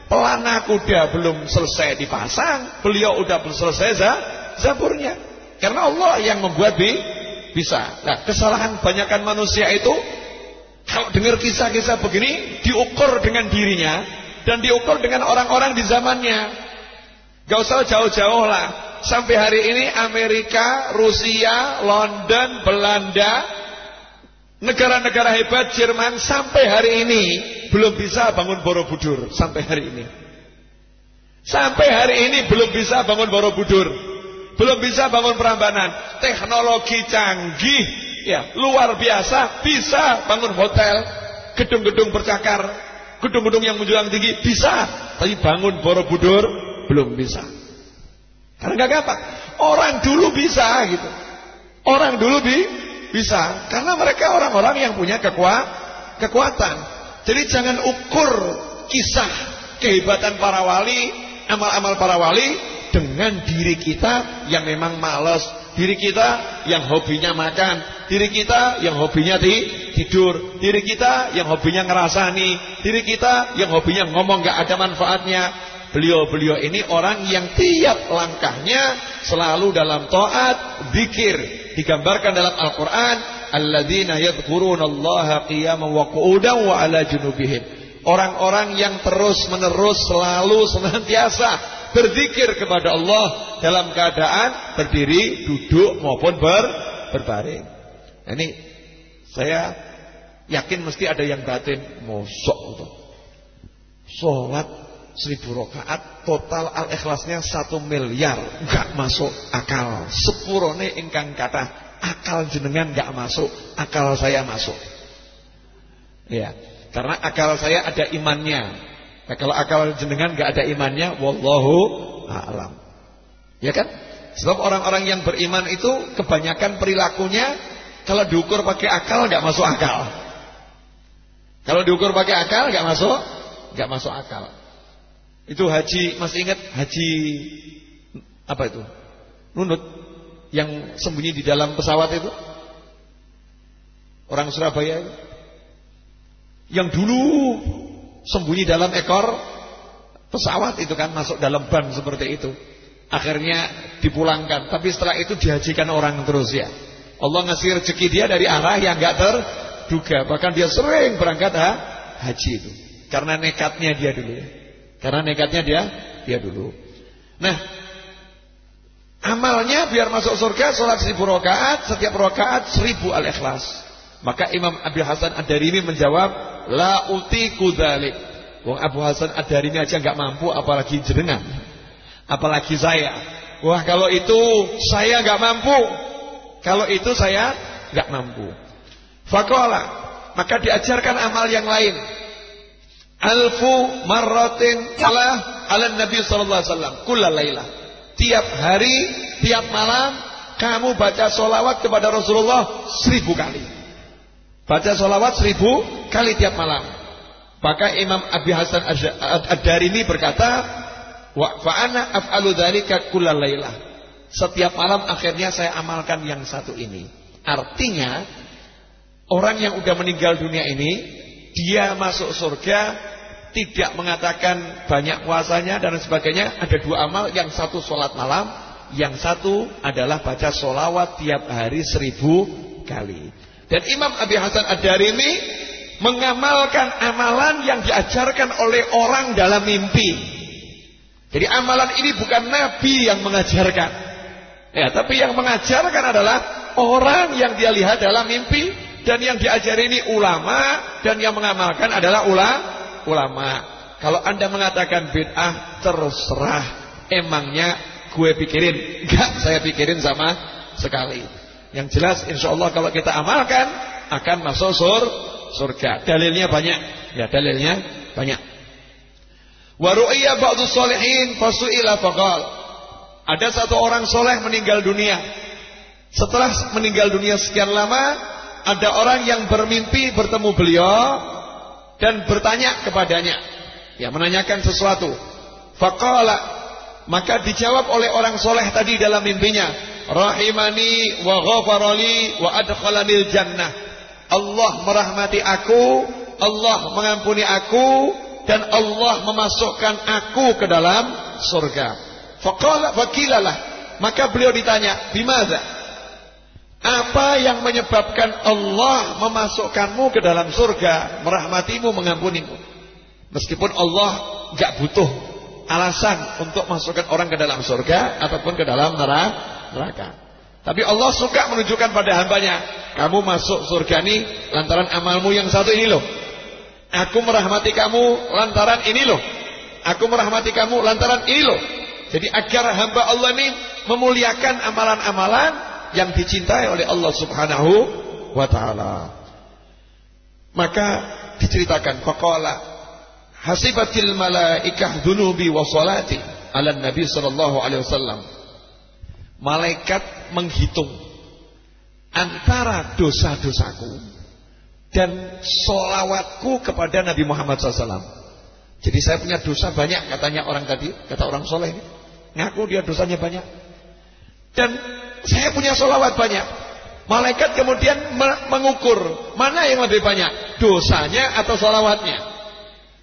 pelana kuda belum selesai dipasang, beliau udah selesai za, Zaburnya. Karena Allah yang membuat bi, bisa. Nah, kesalahan banyakkan manusia itu kalau dengar kisah-kisah begini diukur dengan dirinya dan diukur dengan orang-orang di zamannya. Gak usah jauh-jauh lah. Sampai hari ini Amerika, Rusia, London, Belanda Negara-negara hebat Jerman sampai hari ini belum bisa bangun Borobudur sampai hari ini. Sampai hari ini belum bisa bangun Borobudur. Belum bisa bangun Prambanan. Teknologi canggih ya, luar biasa bisa bangun hotel, gedung-gedung bercakar, gedung-gedung yang menjulang tinggi bisa, tapi bangun Borobudur belum bisa. Karena nggak gampang. Orang dulu bisa gitu. Orang dulu bi bisa karena mereka orang-orang yang punya kekuat, kekuatan. Jadi jangan ukur kisah kehebatan para wali, amal-amal para wali dengan diri kita yang memang malas, diri kita yang hobinya makan, diri kita yang hobinya di, tidur, diri kita yang hobinya ngerasani, diri kita yang hobinya ngomong gak ada manfaatnya. Beliau-beliau ini orang yang tiap langkahnya selalu dalam taat, zikir, digambarkan dalam Al-Qur'an alladzina yadhkurunallaha qiyaman wa qu'udan wa 'ala junubihim orang-orang yang terus-menerus selalu senantiasa berzikir kepada Allah dalam keadaan berdiri, duduk maupun ber, berbaring. Nah, ini saya yakin mesti ada yang batin. Mosok itu. Salat seribu rakaat total al ikhlasnya satu miliar. Nggak masuk akal. Sepurone ingkang kata akal jenengan nggak masuk akal saya masuk. Ya karena akal saya ada imannya nah, kalau akal jenengan nggak ada imannya wallahu a'lam ya kan sebab orang-orang yang beriman itu kebanyakan perilakunya kalau diukur pakai akal nggak masuk akal kalau diukur pakai akal nggak masuk nggak masuk akal itu haji, masih ingat haji apa itu? Nunut yang sembunyi di dalam pesawat itu? Orang Surabaya itu. Yang dulu sembunyi dalam ekor pesawat itu kan masuk dalam ban seperti itu. Akhirnya dipulangkan, tapi setelah itu dihajikan orang terus ya. Allah ngasih rezeki dia dari arah yang enggak terduga, bahkan dia sering berangkat ha, haji itu. Karena nekatnya dia dulu ya. Karena nekatnya dia dia dulu. Nah, amalnya biar masuk surga sholat seribu rakaat, setiap rakaat seribu al-ikhlas. Maka Imam Abi Hasan Ad-Darimi menjawab, la uti kudalik. Wong Abu Hasan Ad-Darimi aja nggak mampu, apalagi jenengan, apalagi saya. Wah kalau itu saya nggak mampu, kalau itu saya nggak mampu. Fakola, maka diajarkan amal yang lain alfu marratin ala ala Nabi sallallahu alaihi wasallam kullalaila. Tiap hari, tiap malam kamu baca solawat kepada Rasulullah seribu kali. Baca solawat seribu kali tiap malam. Maka Imam Abi Hasan Ad-Darimi berkata, wa fa'ana af'alu dzalika kullalaila. Setiap malam akhirnya saya amalkan yang satu ini. Artinya orang yang udah meninggal dunia ini dia masuk surga tidak mengatakan banyak puasanya dan sebagainya. Ada dua amal, yang satu sholat malam, yang satu adalah baca sholawat tiap hari seribu kali. Dan Imam Abi Hasan Ad-Darimi mengamalkan amalan yang diajarkan oleh orang dalam mimpi. Jadi amalan ini bukan Nabi yang mengajarkan. Ya, tapi yang mengajarkan adalah orang yang dia lihat dalam mimpi dan yang diajari ini ulama dan yang mengamalkan adalah ulama. Kalau anda mengatakan bid'ah terserah. Emangnya gue pikirin? Enggak, saya pikirin sama sekali. Yang jelas insya Allah kalau kita amalkan akan masuk sur surga. Dalilnya banyak. Ya dalilnya banyak. Waru'iyya ba'du solihin fasu'ila faqal. Ada satu orang soleh meninggal dunia. Setelah meninggal dunia sekian lama, ada orang yang bermimpi bertemu beliau dan bertanya kepadanya. Ya, menanyakan sesuatu. Faqala maka dijawab oleh orang soleh tadi dalam mimpinya, rahimani wa ghafarali wa adkhalanil jannah. Allah merahmati aku, Allah mengampuni aku dan Allah memasukkan aku ke dalam surga. Faqala fakilalah maka beliau ditanya, "Bimadza?" Apa yang menyebabkan Allah memasukkanmu ke dalam surga, merahmatimu, mengampunimu? Meskipun Allah gak butuh alasan untuk masukkan orang ke dalam surga ataupun ke dalam neraka. Tapi Allah suka menunjukkan pada hambanya, kamu masuk surga ini lantaran amalmu yang satu ini loh. Aku merahmati kamu lantaran ini loh. Aku merahmati kamu lantaran ini loh. Jadi agar hamba Allah ini memuliakan amalan-amalan yang dicintai oleh Allah Subhanahu wa taala. Maka diceritakan faqala hasibatil malaikah dunubi wa salati ala Nabi sallallahu alaihi wasallam. Malaikat menghitung antara dosa-dosaku dan solawatku kepada Nabi Muhammad SAW. Jadi saya punya dosa banyak katanya orang tadi, kata orang soleh ini. Ngaku dia dosanya banyak. Dan saya punya solawat banyak. Malaikat kemudian mengukur mana yang lebih banyak, dosanya atau solawatnya.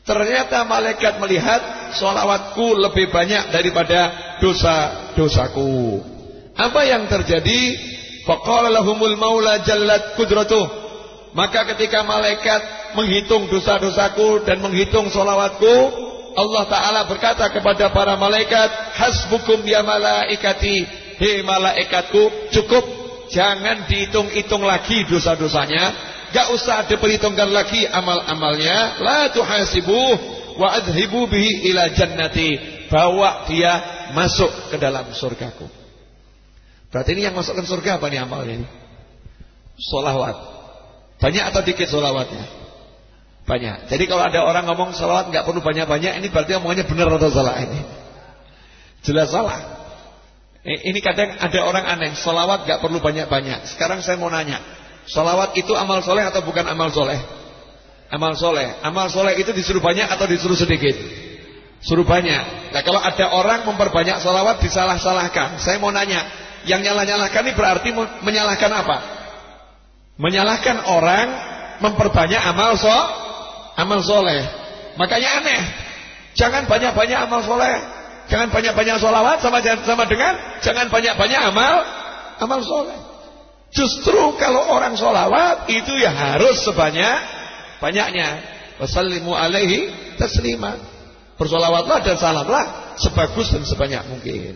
Ternyata malaikat melihat solawatku lebih banyak daripada dosa-dosaku. Apa yang terjadi? Faqala lahumul maula jallat kudratuh. Maka ketika malaikat menghitung dosa-dosaku dan menghitung solawatku, Allah Ta'ala berkata kepada para malaikat, Hasbukum ya malaikati, hei malaikatku, cukup, jangan dihitung-hitung lagi dosa-dosanya, gak usah diperhitungkan lagi amal-amalnya, la tuhasibuh, wa adhibu bihi ila jannati, bawa dia masuk ke dalam surgaku. Berarti ini yang masukkan surga apa nih amalnya ini? Solawat. Banyak atau dikit solawatnya? Banyak. Jadi kalau ada orang ngomong solawat nggak perlu banyak-banyak, ini berarti omongannya benar atau salah ini? Jelas salah. Ini kadang ada orang aneh, solawat nggak perlu banyak-banyak. Sekarang saya mau nanya, solawat itu amal soleh atau bukan amal soleh? Amal soleh. Amal soleh itu disuruh banyak atau disuruh sedikit? Suruh banyak. Nah kalau ada orang memperbanyak solawat disalah-salahkan. Saya mau nanya, yang nyalah-nyalahkan ini berarti menyalahkan apa? Menyalahkan orang memperbanyak amal so, amal soleh. Makanya aneh. Jangan banyak-banyak amal soleh. Jangan banyak-banyak solawat sama sama dengan jangan banyak-banyak amal amal soleh. Justru kalau orang solawat itu ya harus sebanyak banyaknya. Wassalamu alaihi taslima. Bersolawatlah dan salamlah sebagus dan sebanyak mungkin.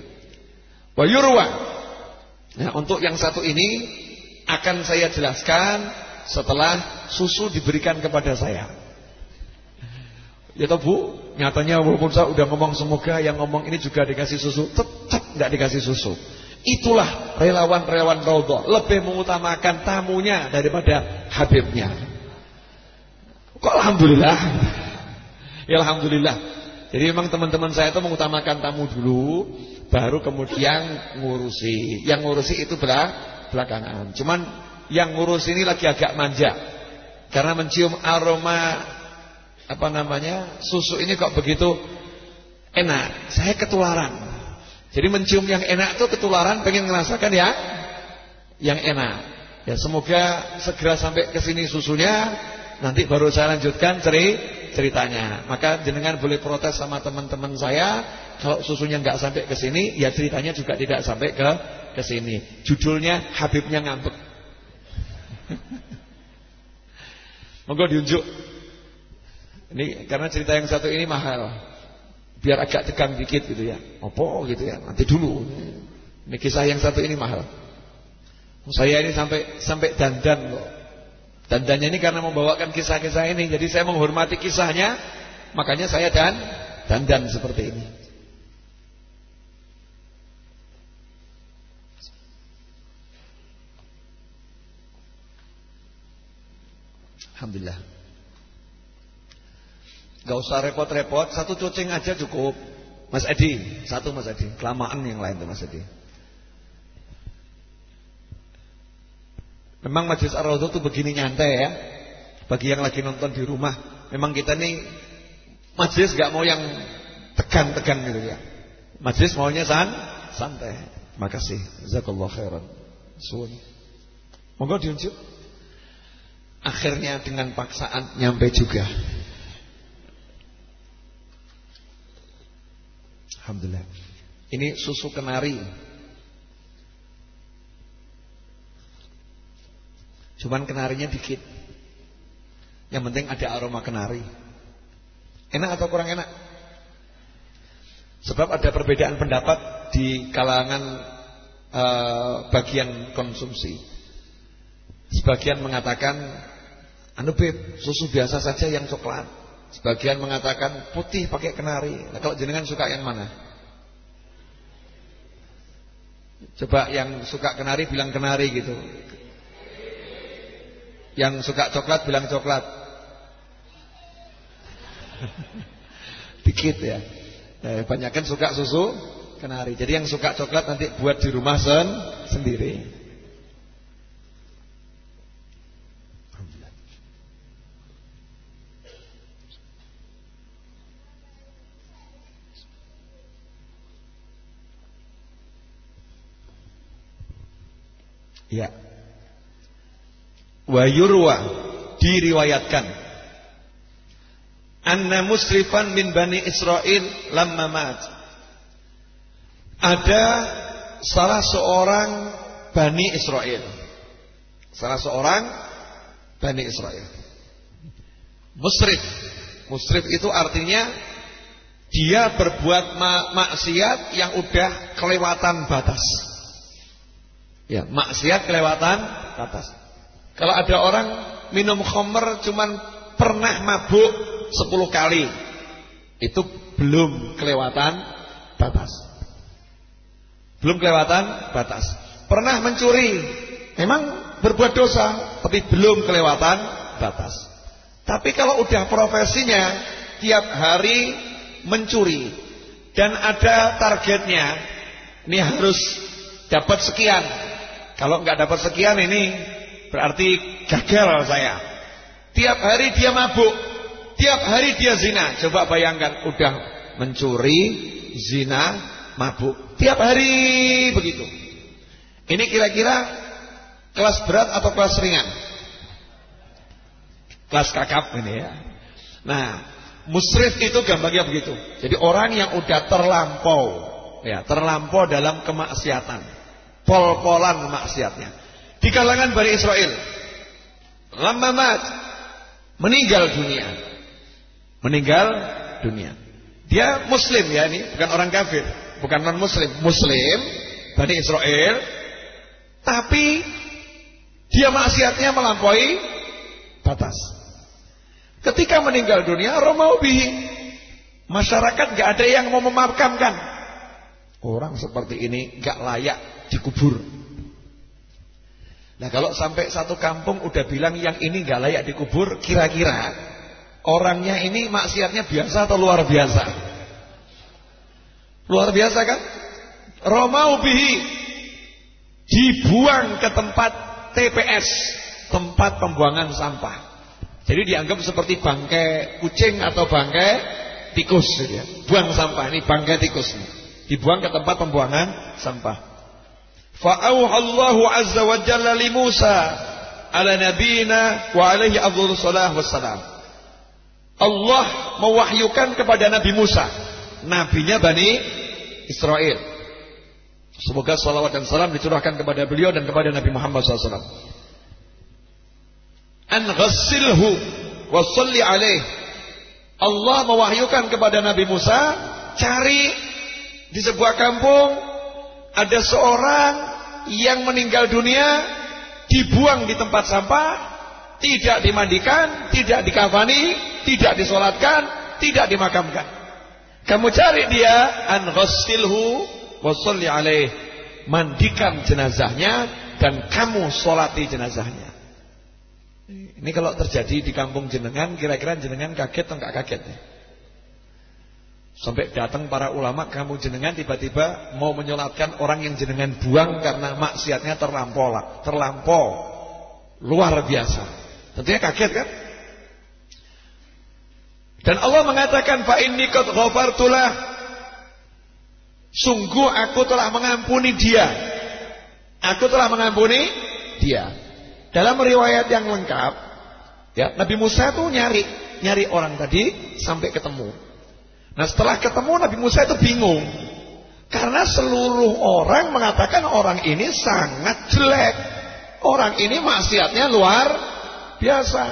Wa yurwa Nah, untuk yang satu ini akan saya jelaskan setelah susu diberikan kepada saya. Ya toh Bu, nyatanya walaupun saya udah ngomong semoga yang ngomong ini juga dikasih susu, tetap nggak dikasih susu. Itulah relawan-relawan Raudhah lebih mengutamakan tamunya daripada Habibnya. Kok alhamdulillah? Ya alhamdulillah. Jadi memang teman-teman saya itu mengutamakan tamu dulu baru kemudian ngurusi. Yang ngurusi itu belakangan. Cuman yang ngurus ini lagi agak manja. Karena mencium aroma apa namanya? susu ini kok begitu enak. Saya ketularan. Jadi mencium yang enak itu ketularan pengen ngerasakan ya yang enak. Ya semoga segera sampai ke sini susunya nanti baru saya lanjutkan ceri ceritanya. Maka jenengan boleh protes sama teman-teman saya kalau susunya nggak sampai ke sini, ya ceritanya juga tidak sampai ke ke sini. Judulnya Habibnya ngambek. [laughs] Monggo diunjuk. Ini karena cerita yang satu ini mahal. Biar agak tegang dikit gitu ya. Opo gitu ya. Nanti dulu. Ini kisah yang satu ini mahal. Saya ini sampai sampai dandan kok. Dandannya ini karena membawakan kisah-kisah ini. Jadi saya menghormati kisahnya, makanya saya dan dandan seperti ini. Alhamdulillah. Gak usah repot-repot, satu coceng aja cukup. Mas Edi, satu Mas Edi. Kelamaan yang lain tuh Mas Edi. Memang Majlis Ar-Raudhah tuh begini nyantai ya. Bagi yang lagi nonton di rumah, memang kita nih majlis gak mau yang tegang-tegang gitu ya. Majlis maunya san santai. Makasih. Jazakallah khairan. Suwun. Monggo diunjuk. Akhirnya dengan paksaan nyampe juga. Alhamdulillah. Ini susu kenari. Cuman kenarinya dikit. Yang penting ada aroma kenari. Enak atau kurang enak? Sebab ada perbedaan pendapat di kalangan uh, bagian konsumsi. Sebagian mengatakan anu beb, susu biasa saja yang coklat. Sebagian mengatakan putih pakai kenari. Nah, kalau jenengan suka yang mana? Coba yang suka kenari bilang kenari gitu. Yang suka coklat bilang coklat. [laughs] Dikit ya. Eh, banyak kan suka susu kenari. Jadi yang suka coklat nanti buat di rumah sen sendiri. Ya. Wa yurwa diriwayatkan anna musrifan min bani Israel lamma mat. Ada salah seorang bani Israel. Salah seorang bani Israel. Musrif. Musrif itu artinya dia berbuat ma maksiat yang udah kelewatan batas. Ya, maksiat kelewatan batas. Kalau ada orang minum khamr cuman pernah mabuk 10 kali. Itu belum kelewatan batas. Belum kelewatan batas. Pernah mencuri, memang berbuat dosa, tapi belum kelewatan batas. Tapi kalau udah profesinya tiap hari mencuri dan ada targetnya, ini harus dapat sekian. Kalau nggak dapat sekian ini berarti gagal saya. Tiap hari dia mabuk, tiap hari dia zina. Coba bayangkan, udah mencuri, zina, mabuk, tiap hari begitu. Ini kira-kira kelas berat atau kelas ringan? Kelas kakap ini ya. Nah, Musrif itu gambarnya begitu. Jadi orang yang udah terlampau, ya, terlampau dalam kemaksiatan. Pol-polan maksiatnya. Di kalangan Bani Israel. Lama mat meninggal dunia. Meninggal dunia. Dia muslim ya ini, bukan orang kafir, bukan non muslim, muslim Bani Israel. Tapi dia maksiatnya melampaui batas. Ketika meninggal dunia, Romaubihi. Masyarakat gak ada yang mau memakamkan. Orang seperti ini gak layak dikubur. Nah kalau sampai satu kampung udah bilang yang ini gak layak dikubur, kira-kira orangnya ini maksiatnya biasa atau luar biasa? Luar biasa kan? Romaubihi dibuang ke tempat TPS, tempat pembuangan sampah. Jadi dianggap seperti bangkai kucing atau bangkai tikus gitu ya. Buang sampah ini bangkai tikus. Dibuang ke tempat pembuangan sampah. Wa jalla li Musa ala nabina wa alaihi afdhalu salah wassalam. Allah mewahyukan kepada Nabi Musa, nabinya Bani Israel. Semoga salawat dan salam dicurahkan kepada beliau dan kepada Nabi Muhammad SAW an ghassilhu wa salli alaih. Allah mewahyukan kepada Nabi Musa, cari di sebuah kampung ada seorang yang meninggal dunia dibuang di tempat sampah, tidak dimandikan, tidak dikafani, tidak disolatkan, tidak dimakamkan. Kamu cari dia an ghassilhu wa salli alaih. Mandikan jenazahnya dan kamu solati jenazahnya. Ini kalau terjadi di kampung jenengan, kira-kira jenengan kaget atau enggak kaget? Sampai datang para ulama kampung jenengan tiba-tiba mau menyolatkan orang yang jenengan buang karena maksiatnya terlampau, terlampau, luar biasa. Tentunya kaget kan? Dan Allah mengatakan fa inni qad ghafartulah. Sungguh aku telah mengampuni dia. Aku telah mengampuni dia. Dalam riwayat yang lengkap, ya Nabi Musa itu nyari nyari orang tadi sampai ketemu. Nah setelah ketemu Nabi Musa itu bingung karena seluruh orang mengatakan orang ini sangat jelek, orang ini maksiatnya luar biasa.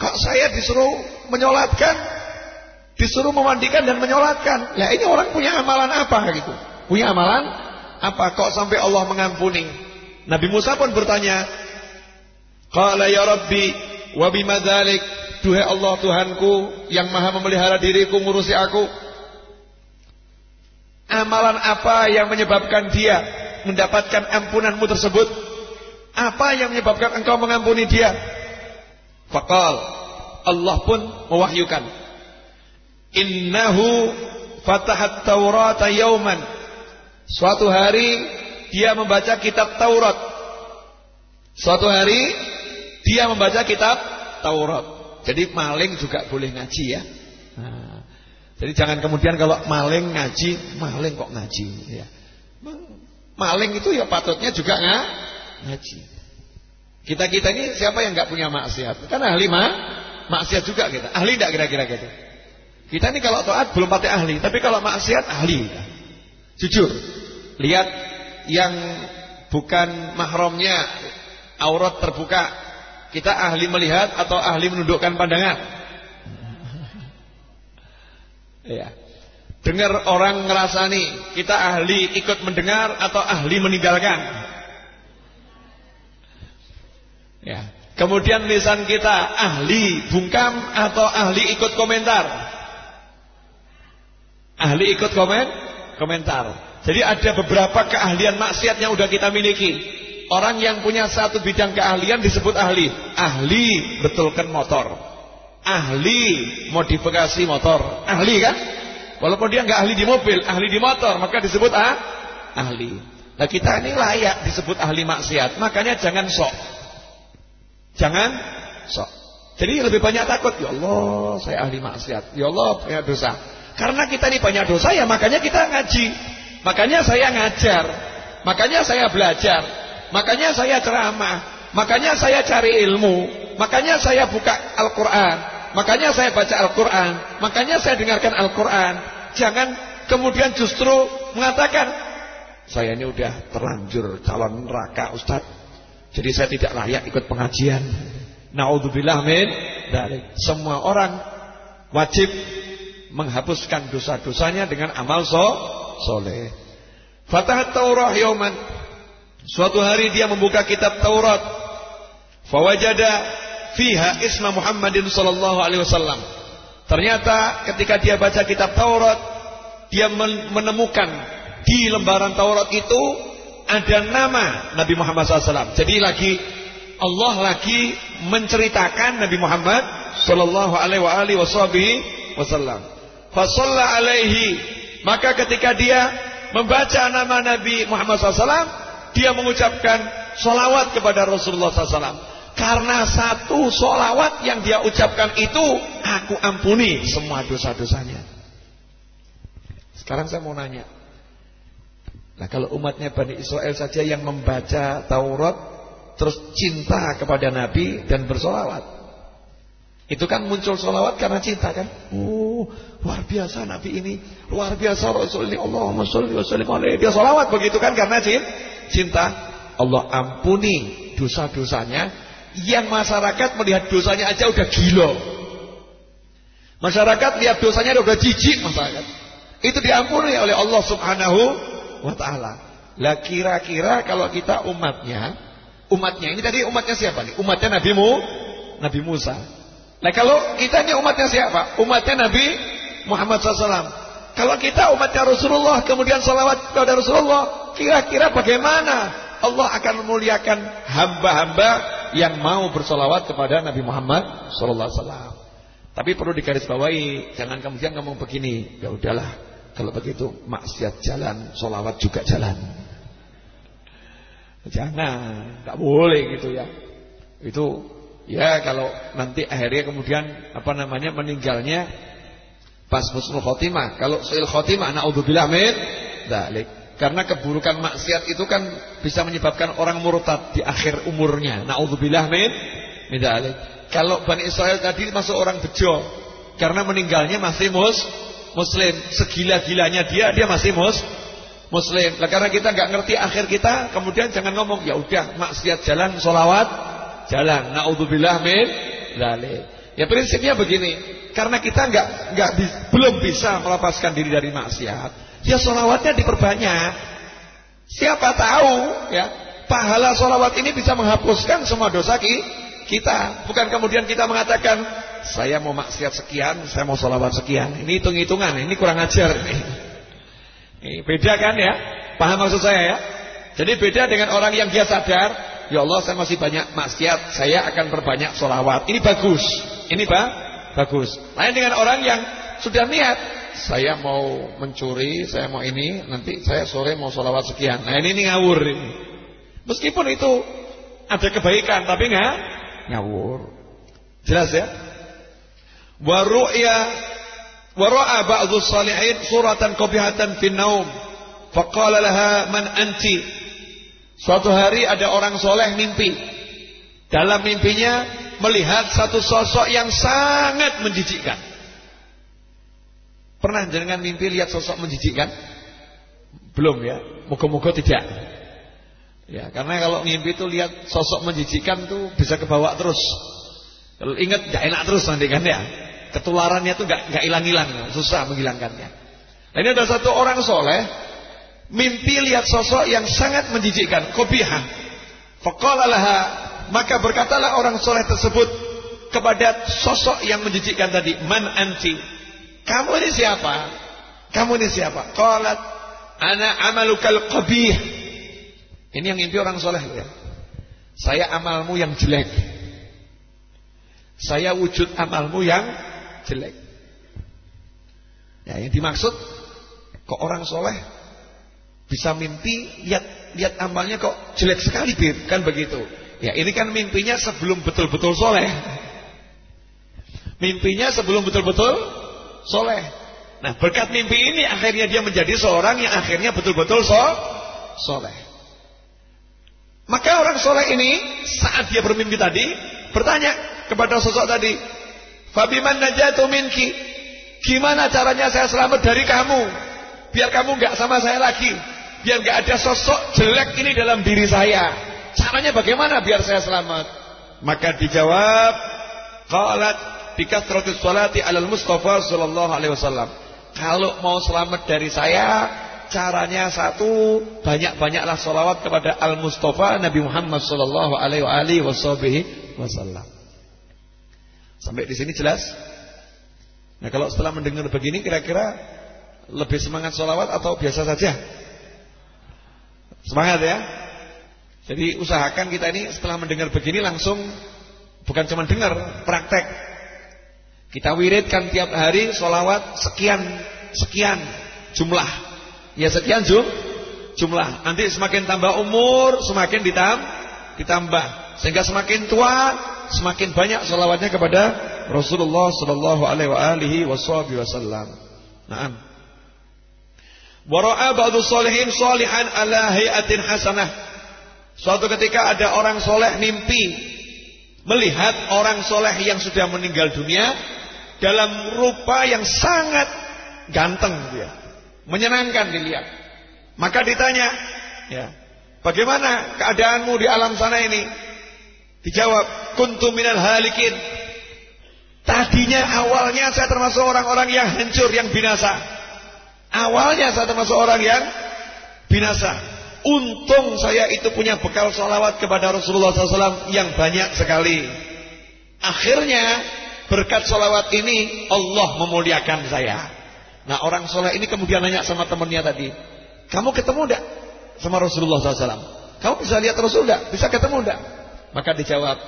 Kok saya disuruh menyolatkan, disuruh memandikan dan menyolatkan? Lah ini orang punya amalan apa gitu? Punya amalan apa? Kok sampai Allah mengampuni? Nabi Musa pun bertanya, Qala ya Rabbi wa Duhai Allah Tuhanku yang maha memelihara diriku ngurusi aku. Amalan apa yang menyebabkan dia mendapatkan ampunanmu tersebut? Apa yang menyebabkan engkau mengampuni dia? Fakal Allah pun mewahyukan. Innahu fatahat taurata yauman. Suatu hari dia membaca kitab Taurat. Suatu hari dia membaca kitab Taurat. Jadi maling juga boleh ngaji ya. Nah, jadi jangan kemudian kalau maling ngaji, maling kok ngaji ya. Maling itu ya patutnya juga nggak ngaji. Kita-kita ini siapa yang nggak punya maksiat? Kan ahli mah maksiat juga kita. Ahli tidak kira-kira gitu. Kita ini kalau taat belum pasti ahli, tapi kalau maksiat ahli. Jujur, lihat yang bukan mahramnya aurat terbuka, kita ahli melihat atau ahli menundukkan pandangan? Ya. Dengar orang ngerasani, kita ahli ikut mendengar atau ahli meninggalkan? Ya. Kemudian lisan kita ahli bungkam atau ahli ikut komentar? Ahli ikut komen? Komentar. Jadi ada beberapa keahlian maksiat yang udah kita miliki. Orang yang punya satu bidang keahlian disebut ahli. Ahli betulkan motor. Ahli modifikasi motor. Ahli kan? Walaupun dia nggak ahli di mobil, ahli di motor, maka disebut ah, ahli. Nah kita ini layak disebut ahli maksiat. Makanya jangan sok. Jangan sok. Jadi lebih banyak takut. Ya Allah, saya ahli maksiat. Ya Allah, banyak dosa. Karena kita ini banyak dosa ya makanya kita ngaji. Makanya saya ngajar. Makanya saya belajar. Makanya saya ceramah. Makanya saya cari ilmu. Makanya saya buka Al-Qur'an. Makanya saya baca Al-Qur'an. Makanya saya dengarkan Al-Qur'an. Jangan kemudian justru mengatakan saya ini udah terlanjur calon neraka Ustaz. Jadi saya tidak layak ikut pengajian. Naudzubillah min dari semua orang wajib menghapuskan dosa-dosanya dengan amal so soleh. Taurah yoman. Suatu hari dia membuka kitab Taurat. Fawajada fiha isma Muhammadin sallallahu alaihi wasallam. Ternyata ketika dia baca kitab Taurat, dia menemukan di lembaran Taurat itu ada nama Nabi Muhammad SAW. Jadi lagi Allah lagi menceritakan Nabi Muhammad Sallallahu Alaihi Wasallam. Fasalla alaihi. Maka ketika dia membaca nama Nabi Muhammad SAW, dia mengucapkan solawat kepada Rasulullah SAW. Karena satu solawat yang dia ucapkan itu, aku ampuni semua dosa-dosanya. Sekarang saya mau nanya, Nah kalau umatnya Bani Israel saja yang membaca Taurat Terus cinta kepada Nabi dan bersolawat. Itu kan muncul solawat karena cinta kan? Oh luar biasa Nabi ini. Luar biasa Rasul ini Allahumma salli wa sallim alaihi Dia solawat begitu kan karena cinta Allah ampuni dosa-dosanya Yang masyarakat melihat dosanya aja udah gila Masyarakat lihat dosanya udah jijik masyarakat Itu diampuni oleh Allah subhanahu wa taala. Lah kira-kira kalau kita umatnya, umatnya ini tadi umatnya siapa nih? Umatnya Nabi Mu, Nabi Musa. Nah kalau kita ini umatnya siapa? Umatnya Nabi Muhammad SAW. Kalau kita umatnya Rasulullah kemudian salawat kepada Rasulullah, kira-kira bagaimana Allah akan memuliakan hamba-hamba yang mau bersolawat kepada Nabi Muhammad SAW. Tapi perlu digarisbawahi, jangan kemudian ngomong begini, ya udahlah, kalau begitu maksiat jalan, solawat juga jalan. Jangan, nggak boleh gitu ya. Itu ya kalau nanti akhirnya kemudian apa namanya meninggalnya pas husnul khotimah. Kalau suil khotimah, naudzubillah min dalik. Karena keburukan maksiat itu kan bisa menyebabkan orang murtad di akhir umurnya. Naudzubillah min min dalik. Kalau Bani Israel tadi masuk orang bejo karena meninggalnya masih mus muslim. Segila-gilanya dia dia masih mus muslim. Nah, karena kita nggak ngerti akhir kita kemudian jangan ngomong ya udah maksiat jalan solawat jalan. Naudzubillah min dzalik ya prinsipnya begini. Karena kita nggak nggak belum bisa melepaskan diri dari maksiat ya solawatnya diperbanyak siapa tahu ya pahala solawat ini bisa menghapuskan semua dosa kita bukan kemudian kita mengatakan saya mau maksiat sekian, saya mau sholawat sekian. Ini hitung-hitungan, ini kurang ajar ini. Ini beda kan ya? Paham maksud saya ya? Jadi beda dengan orang yang dia sadar, ya Allah saya masih banyak maksiat, saya akan perbanyak sholawat. Ini bagus, ini pak, bagus. Lain dengan orang yang sudah niat, saya mau mencuri, saya mau ini, nanti saya sore mau sholawat sekian. Nah ini, ini ngawur ini. Meskipun itu ada kebaikan, tapi nggak ngawur. Jelas ya? wa ru'ya wa ra'a ba'dhu salihin suratan qabihatan fin naum Faqala laha man anti? Suatu hari ada orang soleh mimpi. Dalam mimpinya melihat satu sosok yang sangat menjijikkan. Pernah jangan mimpi lihat sosok menjijikkan? Belum ya. Moga-moga tidak. Ya, karena kalau mimpi itu lihat sosok menjijikkan tuh bisa kebawa terus. Kalau ingat gak enak terus nanti kan ya. Ketularannya tuh gak gak hilang-hilang, susah menghilangkannya. Nah, ini ada satu orang soleh mimpi lihat sosok yang sangat menjijikkan, kopiha. Faqala maka berkatalah orang soleh tersebut kepada sosok yang menjijikkan tadi, "Man anti?" Kamu ini siapa? Kamu ini siapa? Qalat, "Ana amalukal qabih." Ini yang mimpi orang soleh ya. Saya amalmu yang jelek. Saya wujud amalmu yang jelek. Ya, yang dimaksud kok orang soleh bisa mimpi lihat lihat amalnya kok jelek sekali Bib, kan begitu. Ya, ini kan mimpinya sebelum betul-betul soleh. Mimpinya sebelum betul-betul soleh. Nah, berkat mimpi ini akhirnya dia menjadi seorang yang akhirnya betul-betul so, soleh. Maka orang soleh ini saat dia bermimpi tadi bertanya kepada sosok tadi, Fabiman najatu minki, gimana caranya saya selamat dari kamu? Biar kamu nggak sama saya lagi. Biar nggak ada sosok jelek ini dalam diri saya. Caranya bagaimana biar saya selamat? Maka dijawab, qalat bikasratis salati alal Mustafa sallallahu alaihi wasallam. Kalau mau selamat dari saya, caranya satu, banyak-banyaklah salawat kepada Al Mustafa Nabi Muhammad sallallahu alaihi wasallam. Sampai di sini jelas? Nah, kalau setelah mendengar begini kira-kira lebih semangat salawat atau biasa saja? Semangat ya. Jadi usahakan kita ini setelah mendengar begini langsung bukan cuma dengar, praktek. Kita wiridkan tiap hari solawat sekian sekian jumlah. Ya sekian jum, jumlah. Nanti semakin tambah umur, semakin ditam, ditambah. Sehingga semakin tua, semakin banyak solawatnya kepada Rasulullah Sallallahu Alaihi Wasallam. Nah. Wara'a ba'du solihin solihan ala hayatin hasanah. Suatu ketika ada orang soleh mimpi melihat orang soleh yang sudah meninggal dunia dalam rupa yang sangat ganteng dia, menyenangkan dilihat. Maka ditanya, ya, bagaimana keadaanmu di alam sana ini? Dijawab, kuntu minal halikin. Tadinya awalnya saya termasuk orang-orang yang hancur, yang binasa. Awalnya saya termasuk orang yang binasa. Untung saya itu punya bekal salawat kepada Rasulullah SAW yang banyak sekali. Akhirnya berkat salawat ini Allah memuliakan saya. Nah orang soleh ini kemudian nanya sama temannya tadi. Kamu ketemu tidak sama Rasulullah SAW? Kamu bisa lihat Rasul tidak? Bisa ketemu tidak? Maka dijawab.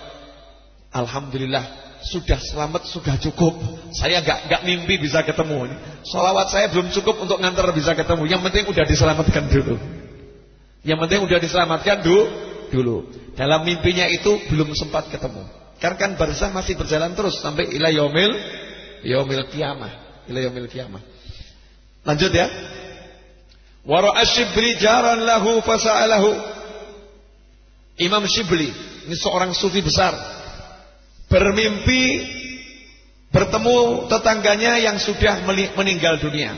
Alhamdulillah sudah selamat sudah cukup. Saya gak gak mimpi bisa ketemu. Salawat saya belum cukup untuk ngantar bisa ketemu. Yang penting udah diselamatkan dulu. Yang penting udah diselamatkan dulu. Dulu. Dalam mimpinya itu belum sempat ketemu. Karena kan barzah masih berjalan terus sampai ila yaumil yaumil kiamah. Ila yaumil kiamah. Lanjut ya. Wara Shibli jaran lahu fasa'alahu. Imam Shibli ini seorang sufi besar bermimpi bertemu tetangganya yang sudah meninggal dunia.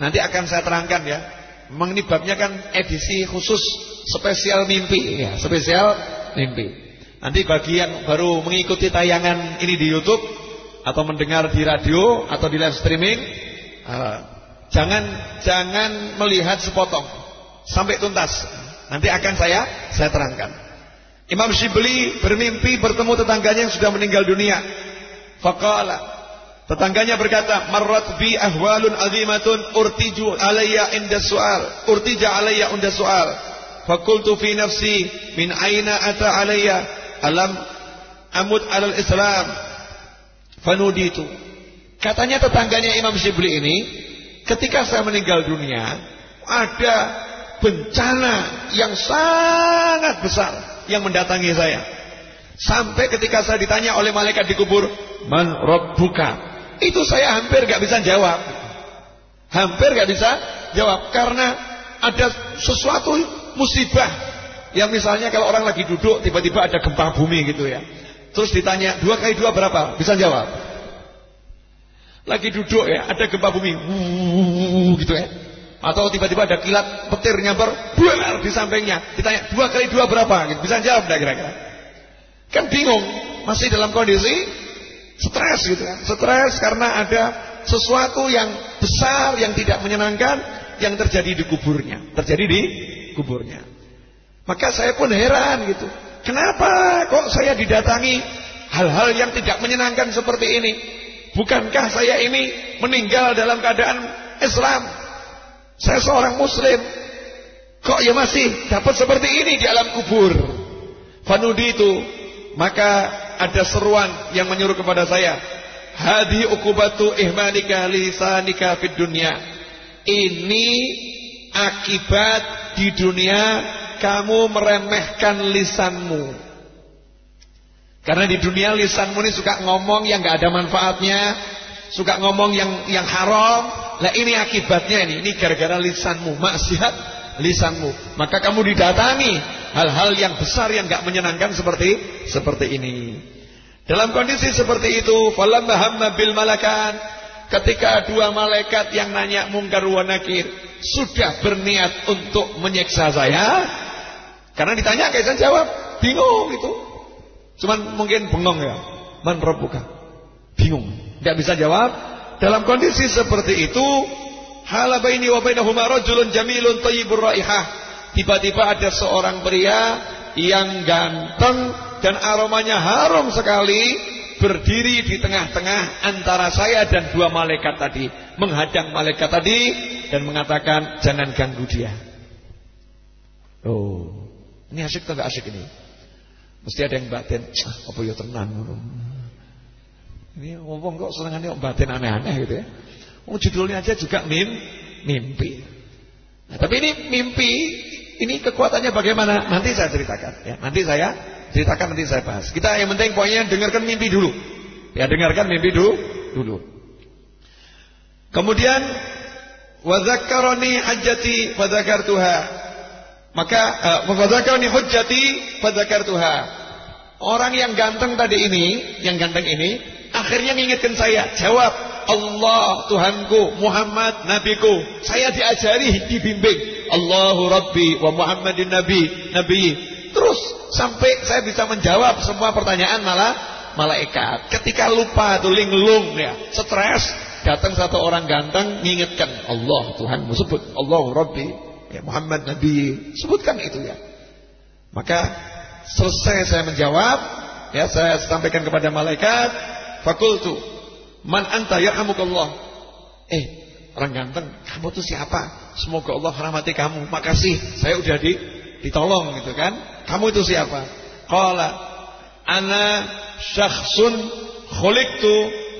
Nanti akan saya terangkan ya. Memang kan edisi khusus spesial mimpi ya, spesial mimpi. Nanti bagi yang baru mengikuti tayangan ini di YouTube atau mendengar di radio atau di live streaming, uh, jangan jangan melihat sepotong sampai tuntas. Nanti akan saya saya terangkan. Imam Shibli bermimpi bertemu tetangganya yang sudah meninggal dunia. Faqala Tetangganya berkata, "Marrat bi ahwalun azimatun urtiju alayya inda su'al." Urtija alayya inda su'al. Fakultu fi nafsi, "Min aina ata alayya?" Alam amud alal Islam. Fanuditu. Katanya tetangganya Imam Shibli ini, ketika saya meninggal dunia, ada bencana yang sangat besar yang mendatangi saya. Sampai ketika saya ditanya oleh malaikat di kubur, "Man rabbuka?" Itu saya hampir gak bisa jawab. Hampir gak bisa jawab karena ada sesuatu musibah yang misalnya kalau orang lagi duduk tiba-tiba ada gempa bumi gitu ya. Terus ditanya dua kali dua berapa? Bisa jawab? Lagi duduk ya, ada gempa bumi, wuh, gitu ya. Atau tiba-tiba ada kilat petir nyamper buar di sampingnya. Ditanya dua kali dua berapa? Gitu. Bisa jawab enggak kira-kira? Kan bingung, masih dalam kondisi stres gitu kan. Stres karena ada sesuatu yang besar yang tidak menyenangkan yang terjadi di kuburnya, terjadi di kuburnya. Maka saya pun heran gitu. Kenapa kok saya didatangi hal-hal yang tidak menyenangkan seperti ini? Bukankah saya ini meninggal dalam keadaan Islam? Saya seorang muslim. Kok ya masih dapat seperti ini di alam kubur? Fanudi itu. Maka ada seruan yang menyuruh kepada saya. Hadi ukubatu ihmanika lisanika fid dunya. Ini akibat di dunia kamu meremehkan lisanmu. Karena di dunia lisanmu ini suka ngomong yang gak ada manfaatnya, suka ngomong yang yang haram, lah ini akibatnya ini, ini gara-gara lisanmu, maksiat lisanmu. Maka kamu didatangi hal-hal yang besar yang gak menyenangkan seperti seperti ini. Dalam kondisi seperti itu, falamma hamma bil malakan, ketika dua malaikat yang nanya mungkar wa nakir sudah berniat untuk menyiksa saya, karena ditanya saya jawab, bingung itu. Cuman mungkin bengong ya. Man rabbuka? Bingung. Tidak bisa jawab. Dalam kondisi seperti itu, hala baini wa bainahuma rajulun jamilun thayyibur raihah. Tiba-tiba ada seorang pria yang ganteng dan aromanya harum sekali berdiri di tengah-tengah antara saya dan dua malaikat tadi, menghadang malaikat tadi dan mengatakan jangan ganggu dia. Oh, ini asik atau enggak asik ini? Mesti ada yang batin, apa ya tenang ini ngomong kok senengannya batin aneh-aneh gitu ya. Oh judulnya aja juga mim, mimpi. Nah, tapi ini mimpi, ini kekuatannya bagaimana? Nanti saya ceritakan ya. Nanti saya ceritakan nanti saya bahas. Kita yang penting poinnya dengarkan mimpi dulu. Ya dengarkan mimpi dulu dulu. Kemudian wadzakaroni hajjati fadzakartuha. Maka uh, wadzakaroni hujjati fadzakartuha. Orang yang ganteng tadi ini, yang ganteng ini Akhirnya mengingatkan saya, jawab Allah Tuhanku, Muhammad Nabiku. Saya diajari, dibimbing. Allahu Rabbi wa Muhammadin Nabi, Nabi. Terus sampai saya bisa menjawab semua pertanyaan malah malaikat. Ketika lupa tuh linglung ya, stres, datang satu orang ganteng mengingatkan Allah Tuhanmu sebut Allahu Rabbi, ya Muhammad Nabi. Sebutkan itu ya. Maka selesai saya menjawab, ya saya sampaikan kepada malaikat, Fakultu, man anta yarhamukallah. Eh, orang ganteng, kamu tuh siapa? Semoga Allah rahmati kamu. Makasih, saya udah di ditolong gitu kan. Kamu itu siapa? Qala ana syakhsun khuliqtu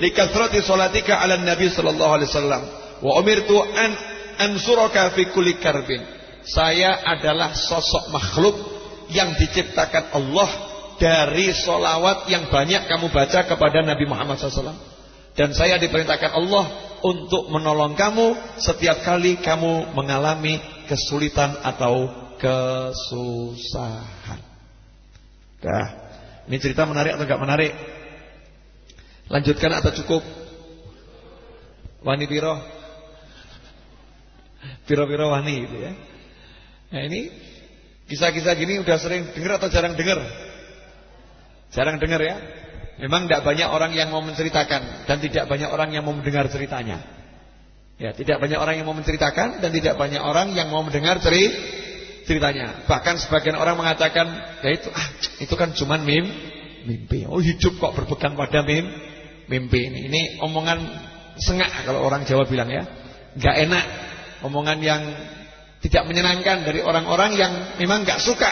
likathrati salatika 'ala nabi sallallahu alaihi wasallam wa umirtu an ansuraka fi kulli karbin. Saya adalah sosok makhluk yang diciptakan Allah dari solawat yang banyak kamu baca kepada Nabi Muhammad SAW. Dan saya diperintahkan Allah untuk menolong kamu setiap kali kamu mengalami kesulitan atau kesusahan. Dah, ini cerita menarik atau enggak menarik? Lanjutkan atau cukup? Wani piro? Piro-piro wani gitu ya. Nah ini kisah-kisah gini udah sering dengar atau jarang dengar? Jarang dengar ya. Memang tidak banyak orang yang mau menceritakan dan tidak banyak orang yang mau mendengar ceritanya. Ya, tidak banyak orang yang mau menceritakan dan tidak banyak orang yang mau mendengar ceri ceritanya. Bahkan sebagian orang mengatakan, ya itu ah, itu kan cuma mim, mimpi. Oh, hidup kok berpegang pada mim, mimpi ini. Ini omongan sengak kalau orang Jawa bilang ya. Enggak enak. Omongan yang tidak menyenangkan dari orang-orang yang memang enggak suka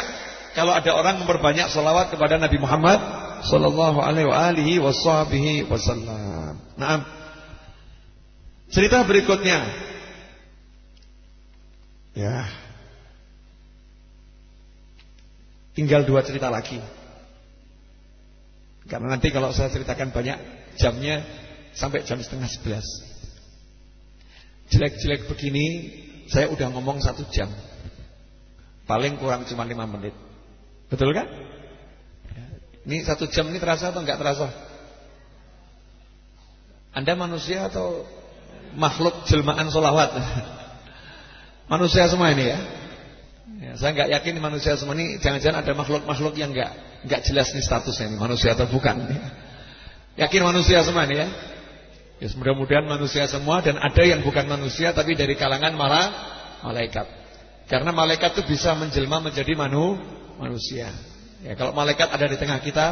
kalau ada orang memperbanyak salawat kepada Nabi Muhammad sallallahu alaihi wasallam. Nah, cerita berikutnya. Ya. Tinggal dua cerita lagi. Karena nanti kalau saya ceritakan banyak jamnya sampai jam setengah sebelas. Jelek-jelek begini saya udah ngomong satu jam. Paling kurang cuma lima menit. Betul kan? Ini satu jam ini terasa atau enggak terasa? Anda manusia atau makhluk jelmaan solawat? [laughs] manusia semua ini ya. ya saya enggak yakin manusia semua ini jangan-jangan ada makhluk-makhluk yang enggak enggak jelas nih statusnya ini manusia atau bukan. Yakin manusia semua ini ya? Ya mudah-mudahan manusia semua dan ada yang bukan manusia tapi dari kalangan malah malaikat. Karena malaikat itu bisa menjelma menjadi manu, manusia. Ya kalau malaikat ada di tengah kita,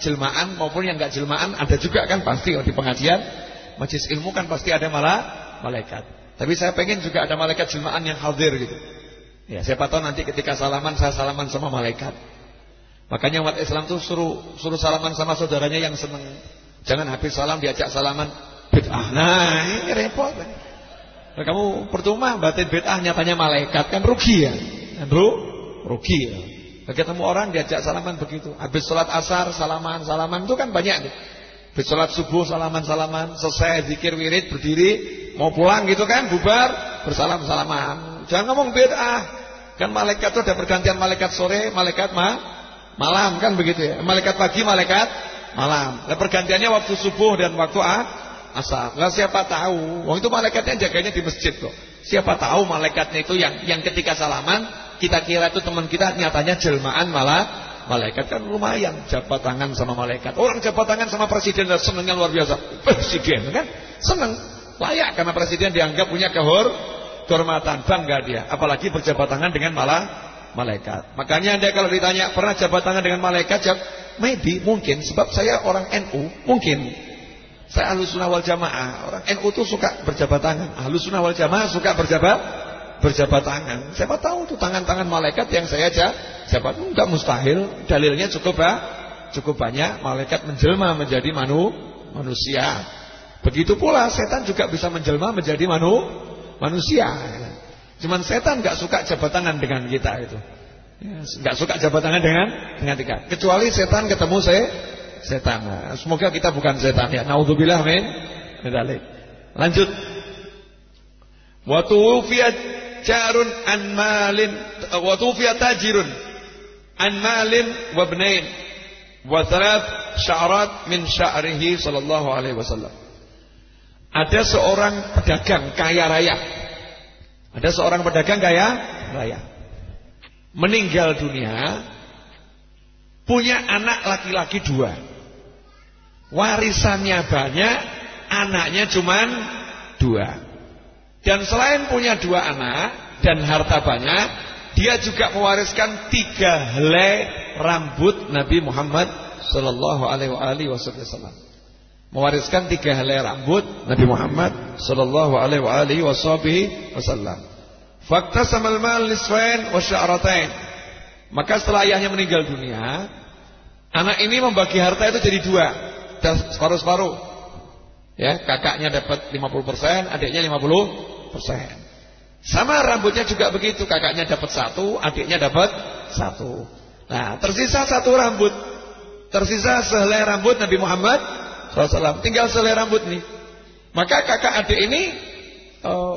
jelmaan maupun yang enggak jelmaan ada juga kan pasti di pengajian majlis ilmu kan pasti ada malah malaikat. Tapi saya pengen juga ada malaikat jelmaan yang hadir gitu. Ya, siapa tahu nanti ketika salaman saya salaman sama malaikat. Makanya umat Islam tuh suruh suruh salaman sama saudaranya yang seneng. Jangan habis salam diajak salaman bid'ah. Nah, ini repot. Nah, kamu percuma batin bid'ah nyatanya malaikat kan rugi ya. Kan ru rugi ya. Ketemu orang diajak salaman begitu. Habis sholat asar salaman salaman itu kan banyak nih. Habis sholat subuh salaman salaman, selesai zikir wirid berdiri mau pulang gitu kan bubar bersalam salaman. Jangan ngomong bid'ah. Kan malaikat itu ada pergantian malaikat sore, malaikat ma malam kan begitu ya. Malaikat pagi, malaikat malam. Nah, pergantiannya waktu subuh dan waktu ah, asar. Lah siapa tahu? Wong itu malaikatnya jaganya di masjid kok. Siapa tahu malaikatnya itu yang yang ketika salaman kita kira itu teman kita nyatanya jelmaan malah malaikat kan lumayan jabat tangan sama malaikat. Orang jabat tangan sama presiden senengnya luar biasa. Presiden kan seneng. Layak karena presiden dianggap punya kehor kehormatan, bangga dia. Apalagi berjabat tangan dengan malah malaikat. Makanya Anda kalau ditanya pernah jabat tangan dengan malaikat, jawab, maybe mungkin sebab saya orang NU, mungkin saya ahlus sunnah wal jamaah. Orang NU itu suka berjabat tangan. Ahlus sunnah wal jamaah suka berjabat berjabat tangan. Siapa tahu tuh tangan-tangan malaikat yang saya jabat. Enggak mustahil. Dalilnya cukup ya, cukup banyak. Malaikat menjelma menjadi manu, manusia. Begitu pula setan juga bisa menjelma menjadi manu, manusia. Cuman setan enggak suka jabat tangan dengan kita itu. Enggak suka jabat tangan dengan dengan kita. Kecuali setan ketemu saya setan. Semoga kita bukan setan ya. Nauzubillah min dzalik. Lanjut. Wa tuwfiyat jarun an malin wa tuwfiyat tajirun an malin wa ibnain wa thalath sya'rat min sya'rihi sallallahu alaihi wasallam. Ada seorang pedagang kaya raya. Ada seorang pedagang kaya raya. Meninggal dunia punya anak laki-laki dua. Warisannya banyak, anaknya cuma dua. Dan selain punya dua anak dan harta banyak, dia juga mewariskan tiga helai rambut Nabi Muhammad Sallallahu Alaihi Wasallam. Mewariskan tiga helai rambut Nabi Muhammad Sallallahu Alaihi Wasallam. Fakta samal mal nisfain wa Maka setelah ayahnya meninggal dunia, anak ini membagi harta itu jadi dua separuh-separuh. Ya, kakaknya dapat 50%, adiknya 50%. Sama rambutnya juga begitu, kakaknya dapat satu, adiknya dapat satu. Nah, tersisa satu rambut. Tersisa sehelai rambut Nabi Muhammad SAW. Tinggal sehelai rambut nih. Maka kakak adik ini oh,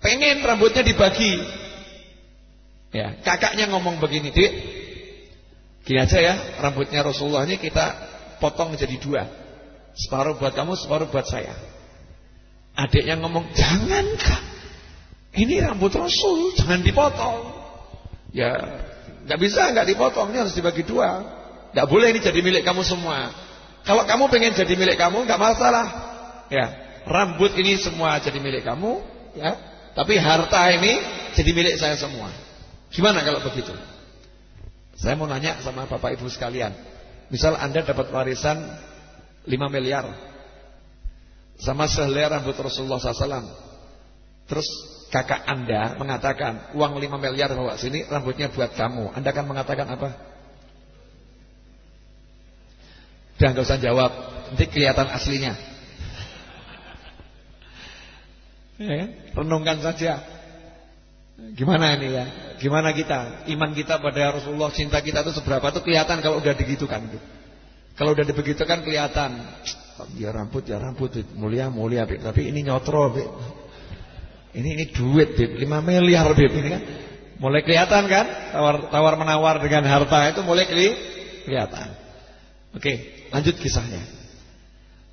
pengen rambutnya dibagi. Ya, kakaknya ngomong begini, "Dik, gini aja ya, rambutnya Rasulullah ini kita potong menjadi dua. Separuh buat kamu, separuh buat saya. Adiknya ngomong, jangan kak. Ini rambut Rasul, jangan dipotong. Ya, nggak bisa, nggak dipotong. Ini harus dibagi dua. Nggak boleh ini jadi milik kamu semua. Kalau kamu pengen jadi milik kamu, nggak masalah. Ya, rambut ini semua jadi milik kamu. Ya, tapi harta ini jadi milik saya semua. Gimana kalau begitu? Saya mau nanya sama bapak ibu sekalian. Misal Anda dapat warisan 5 miliar sama sehelai rambut Rasulullah SAW. Terus kakak Anda mengatakan uang 5 miliar bawa sini rambutnya buat kamu. Anda akan mengatakan apa? Dan gak usah jawab, nanti kelihatan aslinya. [laughs] Ya kan? Renungkan saja. Gimana ini ya? Gimana kita? Iman kita pada Rasulullah, cinta kita itu seberapa itu kelihatan kalau udah digitukan. Kalau udah dibegitukan kelihatan. Ya rambut, ya rambut, mulia, mulia. Tapi ini nyotro. Ini ini duit, Bib. 5 miliar, Bib. Ini kan. Mulai kelihatan kan? Tawar tawar menawar dengan harta itu mulai kelihatan. Oke, lanjut kisahnya.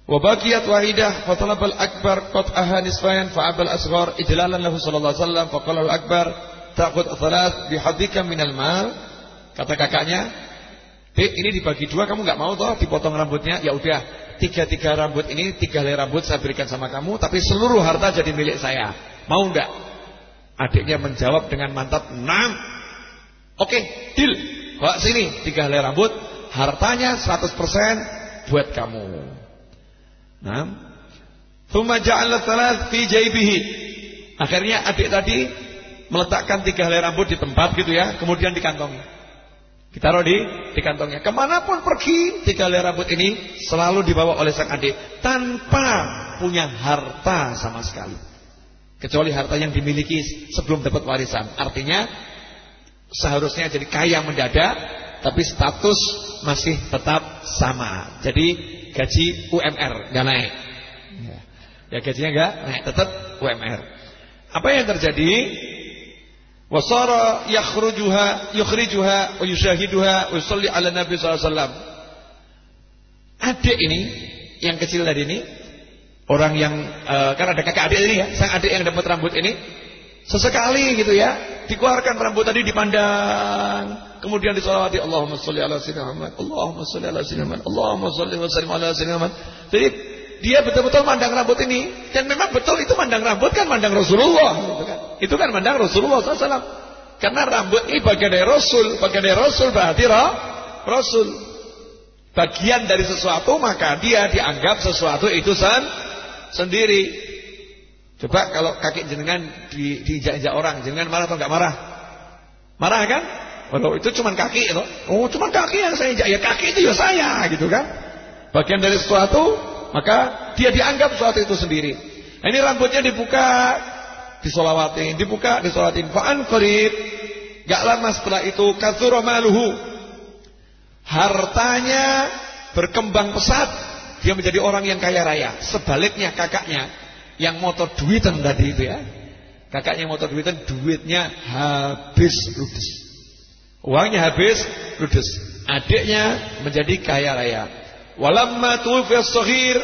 Wa baqiyat wahidah fa talaba al-akbar qat'aha nisfayan fa abal asghar idlalan lahu sallallahu alaihi wasallam fa qala al-akbar ta'khud thalath bihadika minal mal. Kata kakaknya, "Dek, ini dibagi dua kamu enggak mau toh dipotong rambutnya? Ya udah, tiga-tiga rambut ini, tiga helai rambut saya berikan sama kamu, tapi seluruh harta jadi milik saya. Mau enggak?" Adiknya menjawab dengan mantap, "Enam." Oke, deal. Bawa sini tiga helai rambut, hartanya 100% buat kamu. Nah, Thumma ja'ala thalath fi jaybihi. Akhirnya adik tadi meletakkan tiga helai rambut di tempat gitu ya, kemudian di kantongnya. Kita di di kantongnya. Ke mana pun pergi, tiga helai rambut ini selalu dibawa oleh sang adik tanpa punya harta sama sekali. Kecuali harta yang dimiliki sebelum dapat warisan. Artinya seharusnya jadi kaya mendadak, tapi status masih tetap sama. Jadi gaji UMR nggak naik. Ya, ya gajinya nggak naik, tetap UMR. Apa yang terjadi? Wasara yakhrujuha yukhrijuha wa yushahiduha wa yusalli ala Nabi sallallahu alaihi wasallam. Adik ini yang kecil tadi ini Orang yang uh, kan ada kakak adik ini ya, sang adik yang dapat rambut ini sesekali gitu ya, dikeluarkan rambut tadi dipandang, kemudian disolawati Allahumma sholli ala sayyidina Muhammad, Allahumma sholli ala sayyidina Muhammad, Allahumma sholli wa sallim ala sayyidina Muhammad. Jadi dia betul-betul mandang rambut ini dan memang betul itu mandang rambut kan mandang Rasulullah gitu kan. Itu kan mandang Rasulullah SAW. Karena rambut ini bagian dari Rasul, bagian dari Rasul berarti roh, Rasul. Bagian dari sesuatu maka dia dianggap sesuatu itu san sendiri. Coba kalau kaki jenengan di, diinjak-injak orang, jenengan marah atau enggak marah? Marah kan? Walau itu cuma kaki itu. Oh, cuma kaki yang saya injak. Ya kaki itu ya saya gitu kan. Bagian dari sesuatu, maka dia dianggap sesuatu itu sendiri. Nah, ini rambutnya dibuka, disolawatin, dibuka, disolawatin. Fa'an farid. Gak lama setelah itu kathuramaluhu. Hartanya berkembang pesat dia menjadi orang yang kaya raya. Sebaliknya kakaknya yang motor duitan tadi itu ya. Kakaknya motor duitan duitnya habis ludes. Uangnya habis ludes. Adiknya menjadi kaya raya. Walamma tuwfiya sohir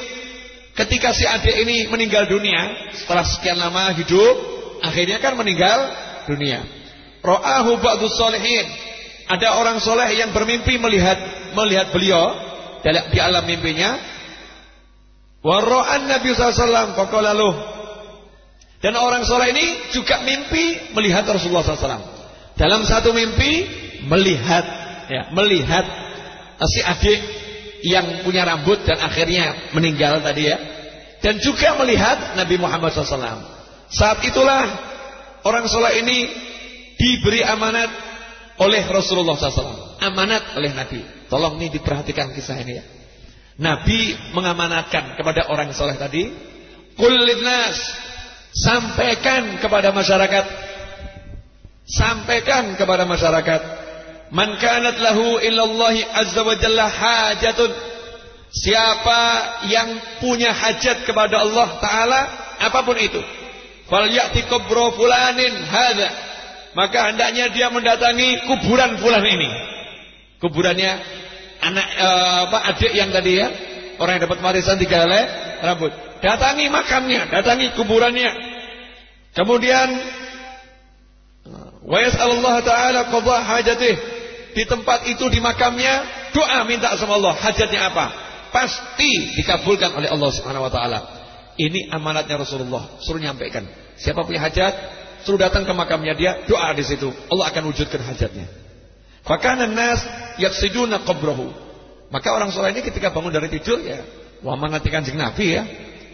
ketika si adik ini meninggal dunia setelah sekian lama hidup, akhirnya kan meninggal dunia. Ra'ahu ba'du solehin. Ada orang soleh yang bermimpi melihat melihat beliau di alam mimpinya Warro'an Nabi SAW lalu Dan orang soleh ini juga mimpi melihat Rasulullah SAW Dalam satu mimpi melihat ya, Melihat si adik yang punya rambut dan akhirnya meninggal tadi ya. Dan juga melihat Nabi Muhammad SAW Saat itulah orang soleh ini diberi amanat oleh Rasulullah SAW Amanat oleh Nabi. Tolong nih diperhatikan kisah ini ya. Nabi mengamanatkan kepada orang soleh tadi, kulinas sampaikan kepada masyarakat, sampaikan kepada masyarakat, man kanat lahu illallahi azza wa jalla hajatun, siapa yang punya hajat kepada Allah Taala, apa pun itu, falyati kubro fulanin hada, maka hendaknya dia mendatangi kuburan fulan ini, kuburannya anak uh, apa adik yang tadi ya, orang yang dapat warisan tiga helai rambut. Datangi makamnya, datangi kuburannya. Kemudian wa Allah taala qadha hajatih. Di tempat itu di makamnya doa minta sama Allah, hajatnya apa? Pasti dikabulkan oleh Allah Subhanahu wa taala. Ini amanatnya Rasulullah, suruh nyampaikan. Siapa punya hajat, suruh datang ke makamnya dia, doa di situ. Allah akan wujudkan hajatnya. Fakana nas yaksiduna qabrahu. Maka orang soleh ini ketika bangun dari tidur ya, wah nanti kanjeng Nabi ya.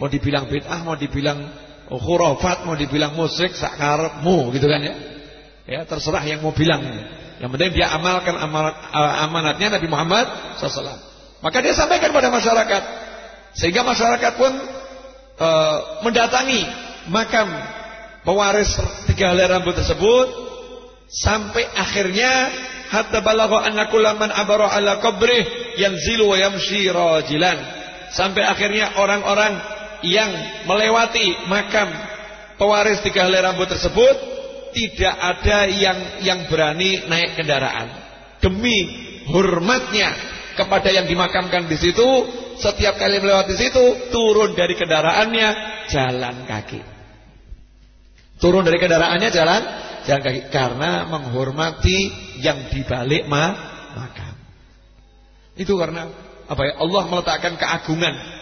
Mau dibilang bid'ah, mau dibilang khurafat, mau dibilang musik, sakarmu gitu kan ya. Ya, terserah yang mau bilang. Yang penting dia amalkan amanat, amanatnya Nabi Muhammad SAW. Maka dia sampaikan kepada masyarakat. Sehingga masyarakat pun e, mendatangi makam pewaris tiga helai rambut tersebut sampai akhirnya hatta balagha anna kullaman abara ala qabrih yanzilu wa yamshi rajilan sampai akhirnya orang-orang yang melewati makam pewaris tiga helai rambut tersebut tidak ada yang yang berani naik kendaraan demi hormatnya kepada yang dimakamkan di situ setiap kali melewati situ turun dari kendaraannya jalan kaki turun dari kendaraannya jalan jalan kaki karena menghormati yang dibalik ma makam itu karena apa ya Allah meletakkan keagungan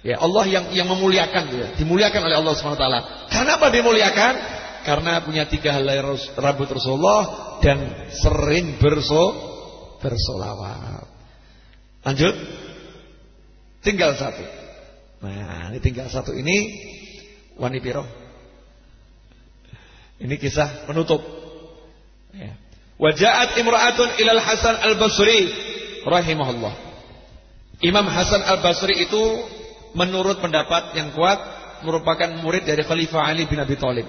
Ya Allah yang yang memuliakan ya. dimuliakan oleh Allah Subhanahu wa taala. Karena apa dimuliakan? Karena punya tiga helai rambut Rasulullah dan sering berso bersolawat. Lanjut. Tinggal satu. Nah, ini tinggal satu ini wani piro. Ini kisah penutup. Ya. Wajahat imra'atun ilal Hasan al-Basri rahimahullah. Imam Hasan al-Basri itu menurut pendapat yang kuat merupakan murid dari Khalifah Ali bin Abi Thalib.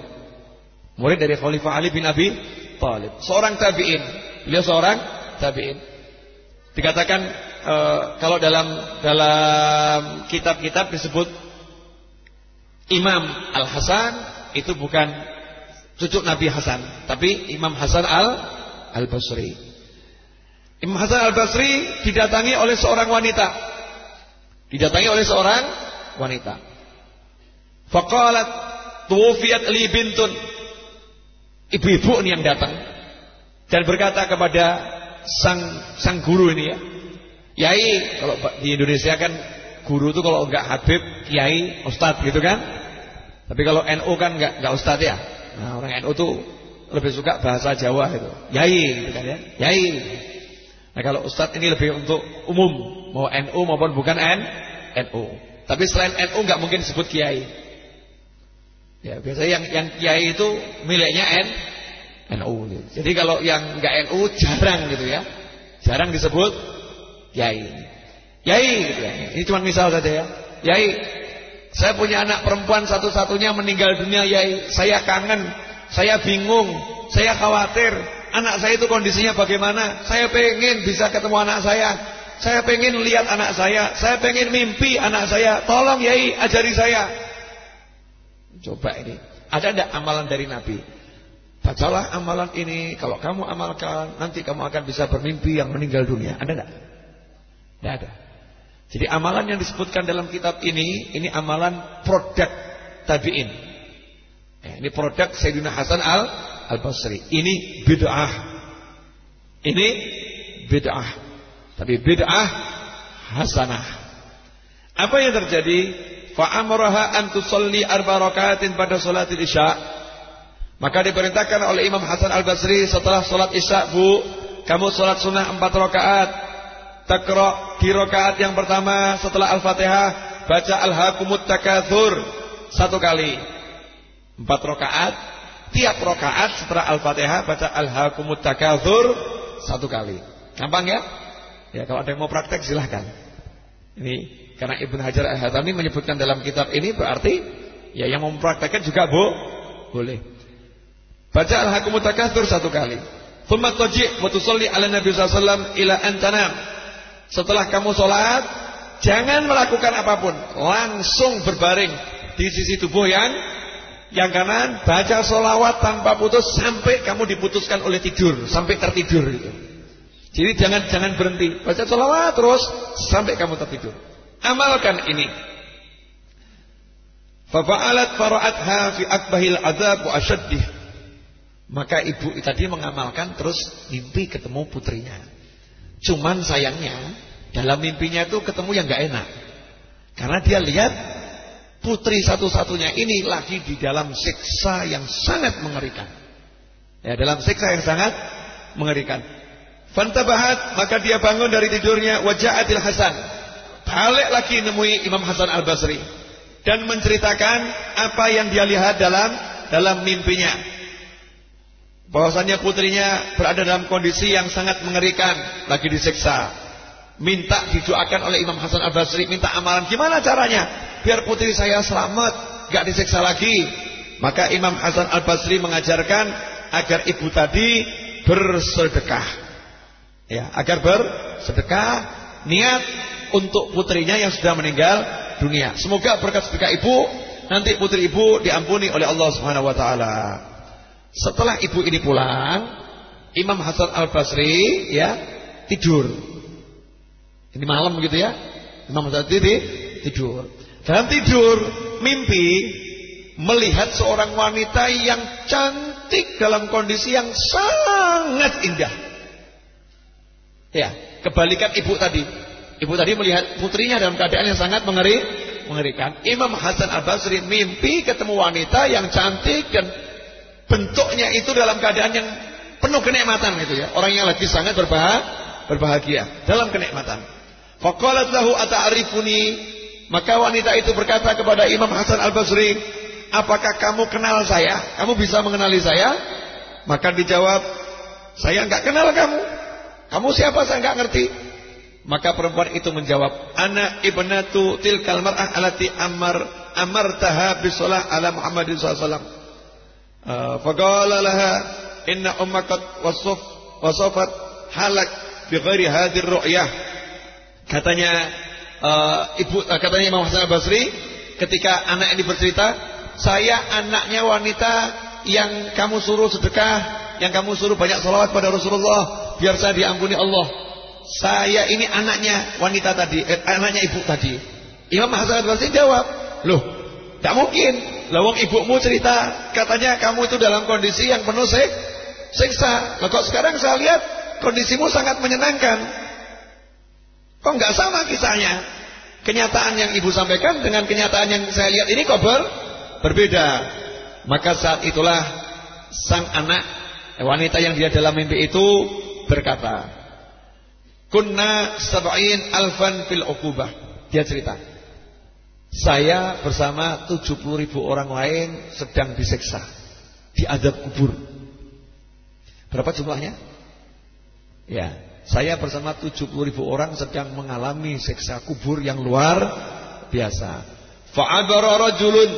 Murid dari Khalifah Ali bin Abi Thalib. Seorang tabi'in. Beliau seorang tabi'in. Dikatakan e, kalau dalam dalam kitab-kitab disebut Imam Al Hasan itu bukan cucu Nabi Hasan, tapi Imam Hasan Al Al Basri. Imam Hasan Al Basri didatangi oleh seorang wanita Didatangi oleh seorang wanita. Faqalat tuwfiyat li bintun. Ibu-ibu ini yang datang dan berkata kepada sang sang guru ini ya. Yai, kalau di Indonesia kan guru itu kalau enggak Habib, kiai, ustaz gitu kan. Tapi kalau NU kan enggak enggak ustaz ya. Nah, orang NU tuh lebih suka bahasa Jawa itu. Yai gitu kan ya. Yai. Nah, kalau ustaz ini lebih untuk umum Mau NU maupun bukan N, NU. Tapi selain NU nggak mungkin disebut kiai. Ya, biasanya yang yang kiai itu miliknya N, NU. Gitu. Jadi kalau yang nggak NU jarang gitu ya. Jarang disebut kiai. Kiai gitu ya. Ini cuma misal saja ya. Kiai, saya punya anak perempuan satu-satunya meninggal dunia, Yai. Saya kangen, saya bingung, saya khawatir. Anak saya itu kondisinya bagaimana? Saya pengen bisa ketemu anak saya. Saya pengen lihat anak saya, saya pengen mimpi anak saya. Tolong Yai, ajari saya. Coba ini, ada tidak amalan dari Nabi? Bacalah amalan ini, kalau kamu amalkan, nanti kamu akan bisa bermimpi yang meninggal dunia. Ada tidak? Tidak ada. Jadi amalan yang disebutkan dalam kitab ini, ini amalan produk tabi'in. Ya, ini produk Sayyidina Hasan al al Basri. Ini bid'ah. Ini bid'ah. Tapi bid'ah hasanah. Apa yang terjadi? An tusalli arba rakaatin pada salat Isya. Maka diperintahkan oleh Imam Hasan Al-Basri setelah salat Isya, Bu, kamu salat sunnah empat rakaat. Takra di rakaat yang pertama setelah Al-Fatihah baca Al-Hakumut Takatsur satu kali. Empat rakaat, tiap rakaat setelah Al-Fatihah baca Al-Hakumut Takatsur satu kali. Gampang ya? Ya kalau ada yang mau praktek silahkan. Ini karena Ibn Hajar Al-Hatami menyebutkan dalam kitab ini berarti ya yang mempraktekkan juga bu, boleh. Baca Al-Hakumut Takatsur satu kali. Thumma taji' wa tusalli ala Nabi sallallahu ila antanam. Setelah kamu sholat, jangan melakukan apa pun, langsung berbaring di sisi tubuh yang yang kanan, baca sholawat tanpa putus sampai kamu diputuskan oleh tidur, sampai tertidur itu. Jadi jangan jangan berhenti baca sholawat terus sampai kamu tertidur. Amalkan ini. Fafa'alat fara'atha fi akbahil adab wa. Maka ibu tadi mengamalkan terus mimpi ketemu putrinya. Cuman sayangnya dalam mimpinya itu ketemu yang gak enak. Karena dia lihat putri satu-satunya ini lagi di dalam siksa yang sangat mengerikan. Ya, dalam siksa yang sangat mengerikan. Fantabahat maka dia bangun dari tidurnya waja'atil Hasan. Balik lagi nemui Imam Hasan Al-Basri dan menceritakan apa yang dia lihat dalam dalam mimpinya. Bahwasanya putrinya berada dalam kondisi yang sangat mengerikan, lagi disiksa. Minta didoakan oleh Imam Hasan Al-Basri, minta amalan gimana caranya biar putri saya selamat, gak disiksa lagi. Maka Imam Hasan Al-Basri mengajarkan agar ibu tadi bersedekah. Ya, agar bersedekah niat untuk putrinya yang sudah meninggal dunia. Semoga berkat sedekah ibu nanti putri ibu diampuni oleh Allah Subhanahu wa taala. Setelah ibu ini pulang, Imam Hasan Al-Basri ya tidur. Ini malam begitu ya. Imam Hasan tidur, tidur. Dalam tidur mimpi melihat seorang wanita yang cantik dalam kondisi yang sangat indah. Ya, kebalikan ibu tadi. Ibu tadi melihat putrinya dalam keadaan yang sangat mengeri, mengerikan. Imam Hasan Al-Basri mimpi ketemu wanita yang cantik dan bentuknya itu dalam keadaan yang penuh kenikmatan gitu ya. Orang yang lagi sangat berbahagia, dalam kenikmatan. Faqalat lahu ata'rifuni? Maka wanita itu berkata kepada Imam Hasan Al-Basri, "Apakah kamu kenal saya? Kamu bisa mengenali saya?" Maka dijawab, "Saya enggak kenal kamu." "Kamu siapa? Saya enggak ngerti." Maka perempuan itu menjawab, "Ana ibnatu tilkal mar'ah alati amar amartaha bisalah ala Muhammadin sallallahu alaihi wasallam." Faqala laha inna ummaka wasaf wasafat halak bi ghairi ru'yah. Katanya uh, ibu uh, katanya Imam Hasan Basri ketika anak ini bercerita, saya anaknya wanita yang kamu suruh sedekah, yang kamu suruh banyak salawat pada Rasulullah biar saya diampuni Allah. Saya ini anaknya wanita tadi, eh, anaknya ibu tadi. Imam Hasan Basri jawab, "Loh, tidak mungkin. Lawang ibumu cerita katanya kamu itu dalam kondisi yang penuh sik siksa. Lah kok sekarang saya lihat kondisimu sangat menyenangkan. Kok nggak sama kisahnya? Kenyataan yang ibu sampaikan dengan kenyataan yang saya lihat ini kok ber berbeda. Maka saat itulah sang anak wanita yang dia dalam mimpi itu berkata, "Kunna sab'in alfan fil uqubah." Dia cerita. Saya bersama 70 ribu orang lain sedang diseksa Di adab kubur Berapa jumlahnya? Ya, saya bersama 70 ribu orang sedang mengalami seksa kubur yang luar biasa Fa'adara rajulun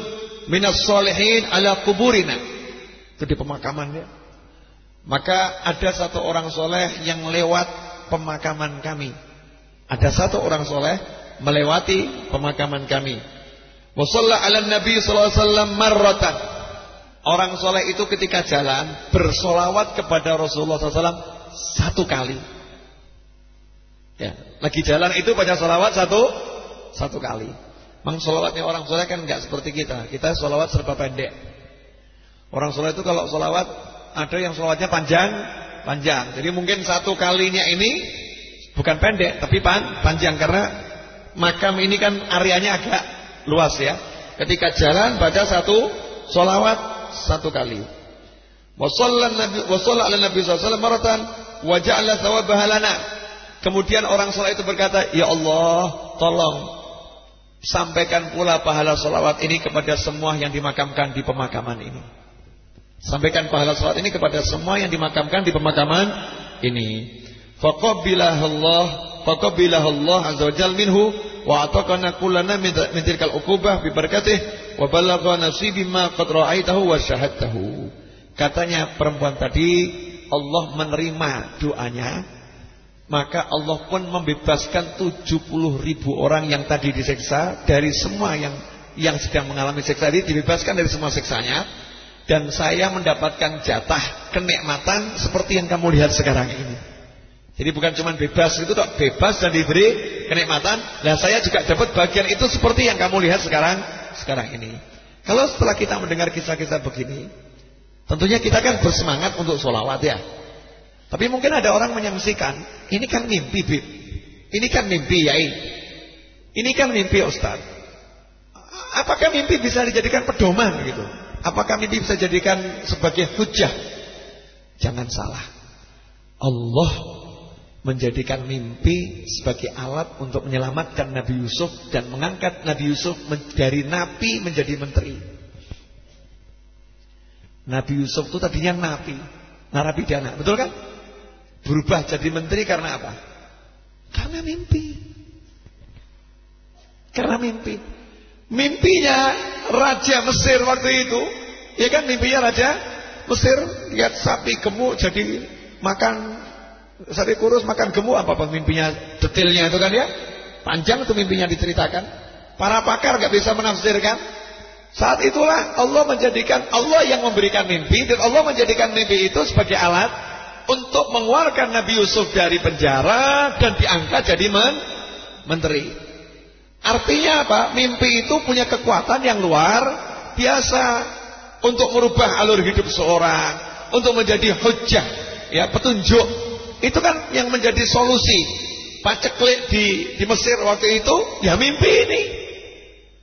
minas solihin ala kuburina Itu di pemakaman ya Maka ada satu orang soleh yang lewat pemakaman kami Ada satu orang soleh melewati pemakaman kami. Wasalla ala Nabi sallallahu alaihi wasallam marratan. Orang soleh itu ketika jalan bersolawat kepada Rasulullah SAW satu kali. Ya, lagi jalan itu pada solawat satu satu kali. Mang solawatnya orang soleh kan nggak seperti kita. Kita solawat serba pendek. Orang soleh itu kalau solawat ada yang solawatnya panjang, panjang. Jadi mungkin satu kalinya ini bukan pendek tapi pan, panjang karena makam ini kan areanya agak luas ya. Ketika jalan baca satu solawat satu kali. Wasallan Nabi wasalla Kemudian orang salat itu berkata, "Ya Allah, tolong sampaikan pula pahala solawat ini kepada semua yang dimakamkan di pemakaman ini." Sampaikan pahala solawat ini kepada semua yang dimakamkan di pemakaman ini. Faqabilah Allah faqabilahu Allah azza wajal minhu wa ataqana kullana min tilkal uqubah bi barakatih wa balagha nasibi ma qad ra'aitahu wa syahadtahu. Katanya perempuan tadi Allah menerima doanya maka Allah pun membebaskan 70 ribu orang yang tadi diseksa dari semua yang yang sedang mengalami seksa ini dibebaskan dari semua seksanya dan saya mendapatkan jatah kenikmatan seperti yang kamu lihat sekarang ini. Jadi bukan cuma bebas itu tok, bebas dan diberi kenikmatan. Nah, saya juga dapat bagian itu seperti yang kamu lihat sekarang sekarang ini. Kalau setelah kita mendengar kisah-kisah begini, tentunya kita kan bersemangat untuk sholawat ya. Tapi mungkin ada orang menyaksikan, ini kan mimpi, Bib. Ini kan mimpi, Yai. Ini kan mimpi, Ustaz. Apakah mimpi bisa dijadikan pedoman gitu? Apakah mimpi bisa dijadikan sebagai hujah? Jangan salah. Allah menjadikan mimpi sebagai alat untuk menyelamatkan Nabi Yusuf dan mengangkat Nabi Yusuf dari napi menjadi menteri. Nabi Yusuf itu tadinya napi, narapidana, betul kan? Berubah jadi menteri karena apa? Karena mimpi. Karena mimpi. Mimpinya Raja Mesir waktu itu, ya kan mimpinya Raja Mesir lihat sapi gemuk jadi makan Sapi kurus makan gemuk apa mimpinya detailnya itu kan ya. Panjang itu mimpinya diceritakan. Para pakar gak bisa menafsirkan. Saat itulah Allah menjadikan Allah yang memberikan mimpi dan Allah menjadikan mimpi itu sebagai alat untuk mengeluarkan Nabi Yusuf dari penjara dan diangkat jadi men menteri. Artinya apa? Mimpi itu punya kekuatan yang luar biasa untuk merubah alur hidup seorang, untuk menjadi hujah, ya petunjuk. Itu kan yang menjadi solusi. Paceklik di di Mesir waktu itu ya mimpi ini.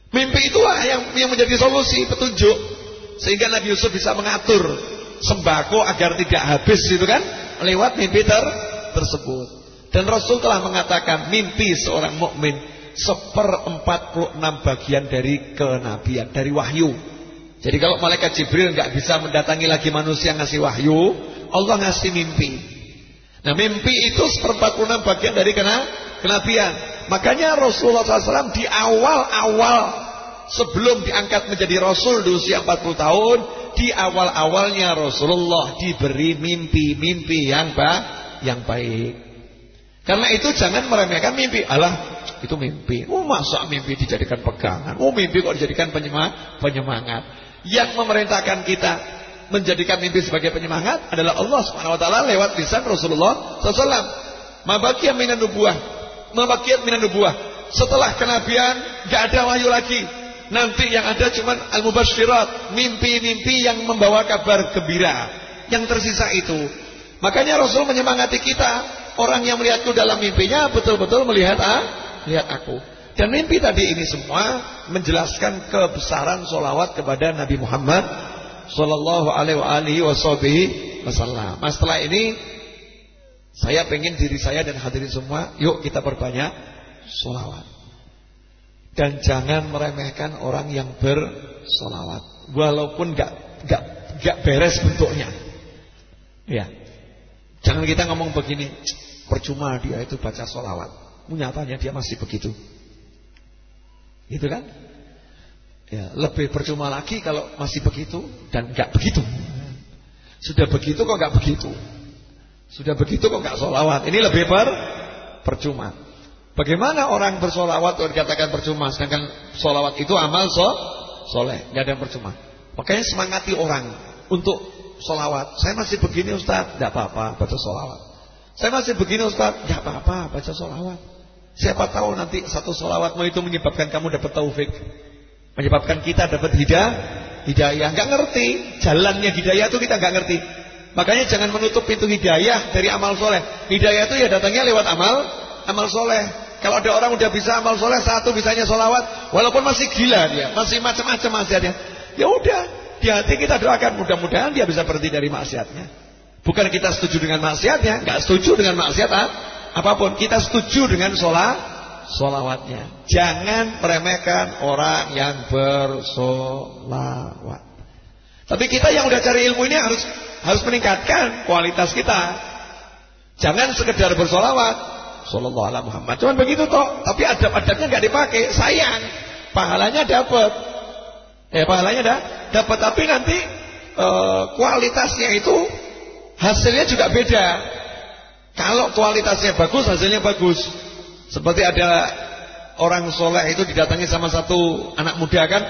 Mimpi itulah yang yang menjadi solusi, petunjuk. Sehingga Nabi Yusuf bisa mengatur sembako agar tidak habis itu kan lewat mimpi ter tersebut. Dan Rasul telah mengatakan mimpi seorang mukmin seperempat puluh enam bagian dari kenabian, dari wahyu. Jadi kalau malaikat Jibril nggak bisa mendatangi lagi manusia ngasih wahyu, Allah ngasih mimpi. Nah mimpi itu seperempat puluh enam bagian dari kena, kenabian. Makanya Rasulullah SAW di awal-awal sebelum diangkat menjadi Rasul di usia 40 tahun, di awal-awalnya Rasulullah diberi mimpi-mimpi yang baik, yang baik. Karena itu jangan meremehkan mimpi. Allah itu mimpi. Oh masa mimpi dijadikan pegangan? Oh mimpi kok dijadikan penyemangat? Yang memerintahkan kita menjadikan mimpi sebagai penyemangat adalah Allah Subhanahu wa taala lewat lisan Rasulullah SAW. Mabakia minan nubuah Mabakiyat minan nubuah. Setelah kenabian gak ada wahyu lagi. Nanti yang ada cuma al-mubasyirat, mimpi-mimpi yang membawa kabar gembira. Yang tersisa itu. Makanya Rasul menyemangati kita, orang yang melihatku dalam mimpinya betul-betul melihat ah, lihat aku. Dan mimpi tadi ini semua menjelaskan kebesaran solawat kepada Nabi Muhammad Sallallahu alaihi wasallam. Nah setelah ini saya pengen diri saya dan hadirin semua, yuk kita perbanyak solawat. Dan jangan meremehkan orang yang bersolawat. Walaupun gak, gak, gak beres bentuknya. Ya. Jangan kita ngomong begini, percuma dia itu baca solawat. Nyatanya dia masih begitu. Itu kan? Ya, lebih percuma lagi kalau masih begitu dan gak begitu. Sudah begitu kok gak begitu. Sudah begitu kok nggak solawat. Ini lebih per percuma. Bagaimana orang bersolawat atau dikatakan percuma, sedangkan solawat itu amal so soleh, nggak ada yang percuma. Makanya semangati orang untuk solawat. Saya masih begini Ustaz, tidak apa-apa baca solawat. Saya masih begini Ustaz, tidak apa-apa baca solawat. Siapa tahu nanti satu solawatmu itu menyebabkan kamu dapat taufik, menyebabkan kita dapat hidayah, hidayah. Nggak ngerti jalannya hidayah itu kita nggak ngerti. Makanya jangan menutup pintu hidayah dari amal soleh. Hidayah itu ya datangnya lewat amal, amal soleh. Kalau ada orang udah bisa amal soleh, satu bisanya solawat, walaupun masih gila dia, masih macam-macam maksiatnya. Ya udah, di hati kita doakan mudah-mudahan dia bisa berhenti dari maksiatnya. Bukan kita setuju dengan maksiatnya, nggak setuju dengan maksiat ah, apa pun. Kita setuju dengan sholat, solawatnya. Jangan meremehkan orang yang bersolawat. Tapi kita yang udah cari ilmu ini harus harus meningkatkan kualitas kita. Jangan sekedar bersolawat. Sallallahu alaihi Muhammad. Cuman begitu toh. Tapi adab-adabnya nggak dipakai. Sayang. Pahalanya dapat. Eh pahalanya dah dapat. Tapi nanti e, kualitasnya itu hasilnya juga beda. Kalau kualitasnya bagus, hasilnya bagus. Seperti ada orang soleh itu didatangi sama satu anak muda kan.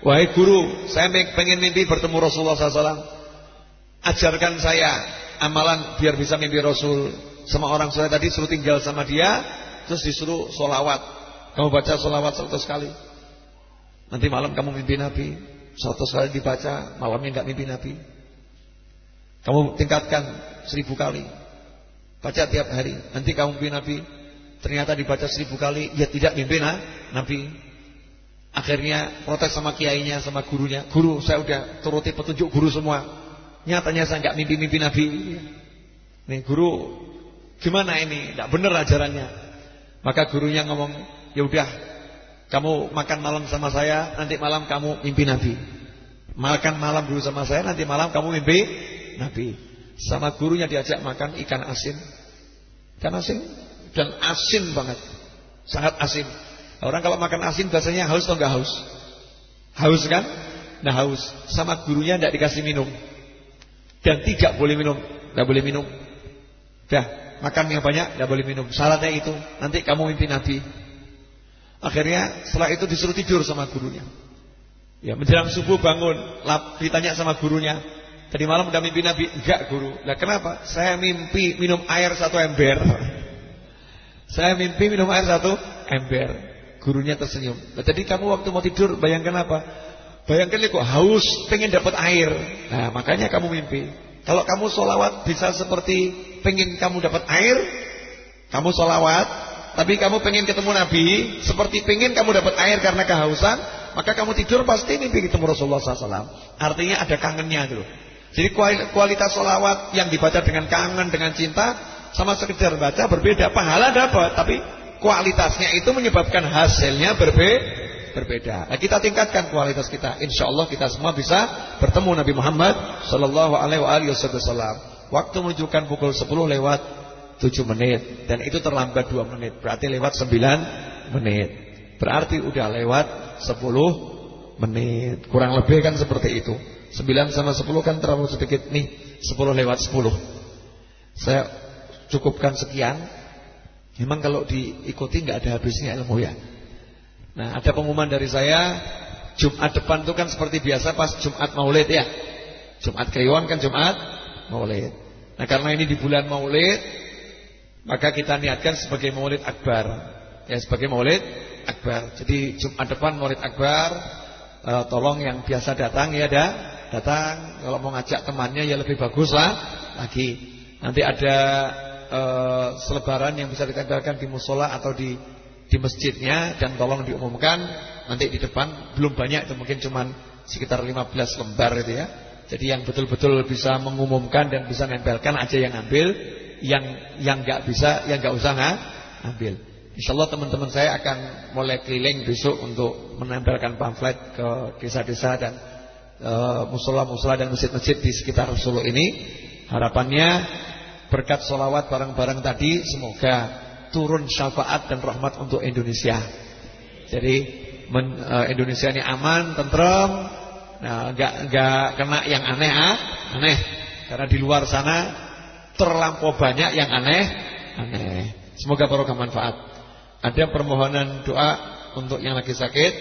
Wahai guru, saya pengen mimpi bertemu Rasulullah SAW. Ajarkan saya amalan biar bisa mimpi Rasul. Sama orang soleh tadi suruh tinggal sama dia, terus disuruh solawat. Kamu baca solawat seratus kali. Nanti malam kamu mimpi Nabi. Seratus kali dibaca, malamnya nggak mimpi Nabi. Kamu tingkatkan seribu kali. Baca tiap hari. Nanti kamu mimpi Nabi. Ternyata dibaca seribu kali, ya tidak mimpi nah, Nabi. Akhirnya protes sama kiainya, sama gurunya. Guru, saya udah turuti petunjuk guru semua. Nyatanya saya nggak mimpi-mimpi Nabi. Nih guru, gimana ini? Tidak benar ajarannya. Maka gurunya ngomong, ya udah, kamu makan malam sama saya, nanti malam kamu mimpi Nabi. Makan malam dulu sama saya, nanti malam kamu mimpi Nabi. Sama gurunya diajak makan ikan asin. Ikan asin dan asin banget. Sangat asin. Orang kalau makan asin biasanya haus atau enggak haus? Haus kan? Nah haus. Sama gurunya tidak dikasih minum dan tidak boleh minum, tidak boleh minum. Dah, makan yang banyak tidak boleh minum. Syaratnya itu, nanti kamu mimpi Nabi. Akhirnya setelah itu disuruh tidur sama gurunya. Ya, menjelang subuh bangun, lap, ditanya sama gurunya, tadi malam udah mimpi Nabi? Enggak guru. Lah kenapa? Saya mimpi minum air satu ember. [laughs] Saya mimpi minum air satu ember. Gurunya tersenyum. Nah, jadi kamu waktu mau tidur bayangkan apa? Bayangkan kok haus, pengen dapat air. Nah, makanya kamu mimpi. Kalau kamu solawat bisa seperti pengen kamu dapat air, kamu solawat, tapi kamu pengen ketemu Nabi, seperti pengen kamu dapat air karena kehausan, maka kamu tidur pasti mimpi ketemu Rasulullah SAW. Artinya ada kangennya dulu. Jadi kualitas solawat yang dibaca dengan kangen, dengan cinta, sama sekedar baca berbeda. Pahala dapat, tapi kualitasnya itu menyebabkan hasilnya berbe berbeda. Nah, kita tingkatkan kualitas kita. Insya Allah kita semua bisa bertemu Nabi Muhammad Wasallam. Waktu menunjukkan pukul 10 lewat 7 menit dan itu terlambat 2 menit. Berarti lewat 9 menit. Berarti udah lewat 10 menit. Kurang lebih kan seperti itu. 9 sama 10 kan terlalu sedikit nih. 10 lewat 10. Saya cukupkan sekian. Memang kalau diikuti nggak ada habisnya ilmu ya. Nah, ada pengumuman dari saya Jumat depan itu kan seperti biasa pas Jumat Maulid ya. Jumat Kliwon kan Jumat Maulid. Nah, karena ini di bulan Maulid, maka kita niatkan sebagai Maulid Akbar. Ya, sebagai Maulid Akbar. Jadi Jumat depan Maulid Akbar e, tolong yang biasa datang ya ada datang. Kalau mau ngajak temannya ya lebih bagus lah lagi. Nanti ada e, selebaran yang bisa ditempelkan di musola atau di di masjidnya dan tolong diumumkan nanti di depan belum banyak itu mungkin cuma sekitar 15 lembar itu ya. Jadi yang betul-betul bisa mengumumkan dan bisa nempelkan aja yang ambil, yang yang nggak bisa yang nggak usah nggak ambil. Insya Allah teman-teman saya akan mulai keliling besok untuk menempelkan pamflet ke desa-desa dan uh, musola-musola dan masjid-masjid di sekitar Solo ini. Harapannya berkat solawat barang-barang tadi semoga turun syafaat dan rahmat untuk Indonesia. Jadi men, uh, Indonesia ini aman, tentrem, nah, nggak kena yang aneh ah. Karena di luar sana terlampau banyak yang aneh, aneh. Semoga barokah manfaat. Ada permohonan doa untuk yang lagi sakit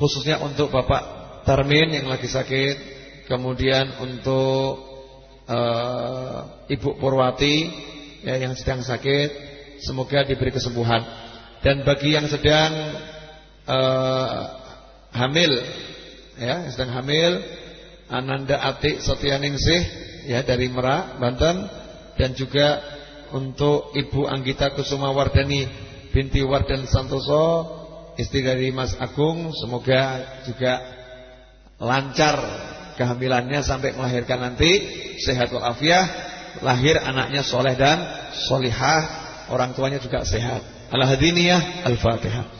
Khususnya untuk Bapak Tarmin yang lagi sakit Kemudian untuk uh, Ibu Purwati ya, Yang sedang sakit Semoga diberi kesembuhan Dan bagi yang sedang uh, Hamil ya, sedang hamil Ananda Atik Setianingsih ya, Dari Merak, Banten Dan juga untuk Ibu Anggita Kusuma Wardani binti Wardan Santoso Istri dari Mas Agung Semoga juga lancar kehamilannya sampai melahirkan nanti Sehat walafiat Lahir anaknya soleh dan solihah Orang tuanya juga sehat. Al-Hadiniyah Al-Fatihah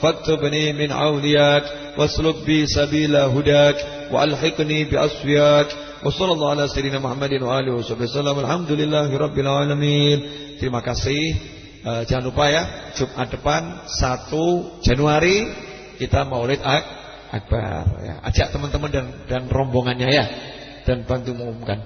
فاكتبني من عونياك واسلك بي سبيل هداك وألحقني بأصفياك وصلى الله على سيدنا محمد وآله وسلم الحمد لله رب العالمين terima kasih uh, jangan lupa ya Jumat depan 1 Januari kita Maulid Ak Akbar ya. ajak teman-teman dan dan rombongannya ya dan bantu mengumumkan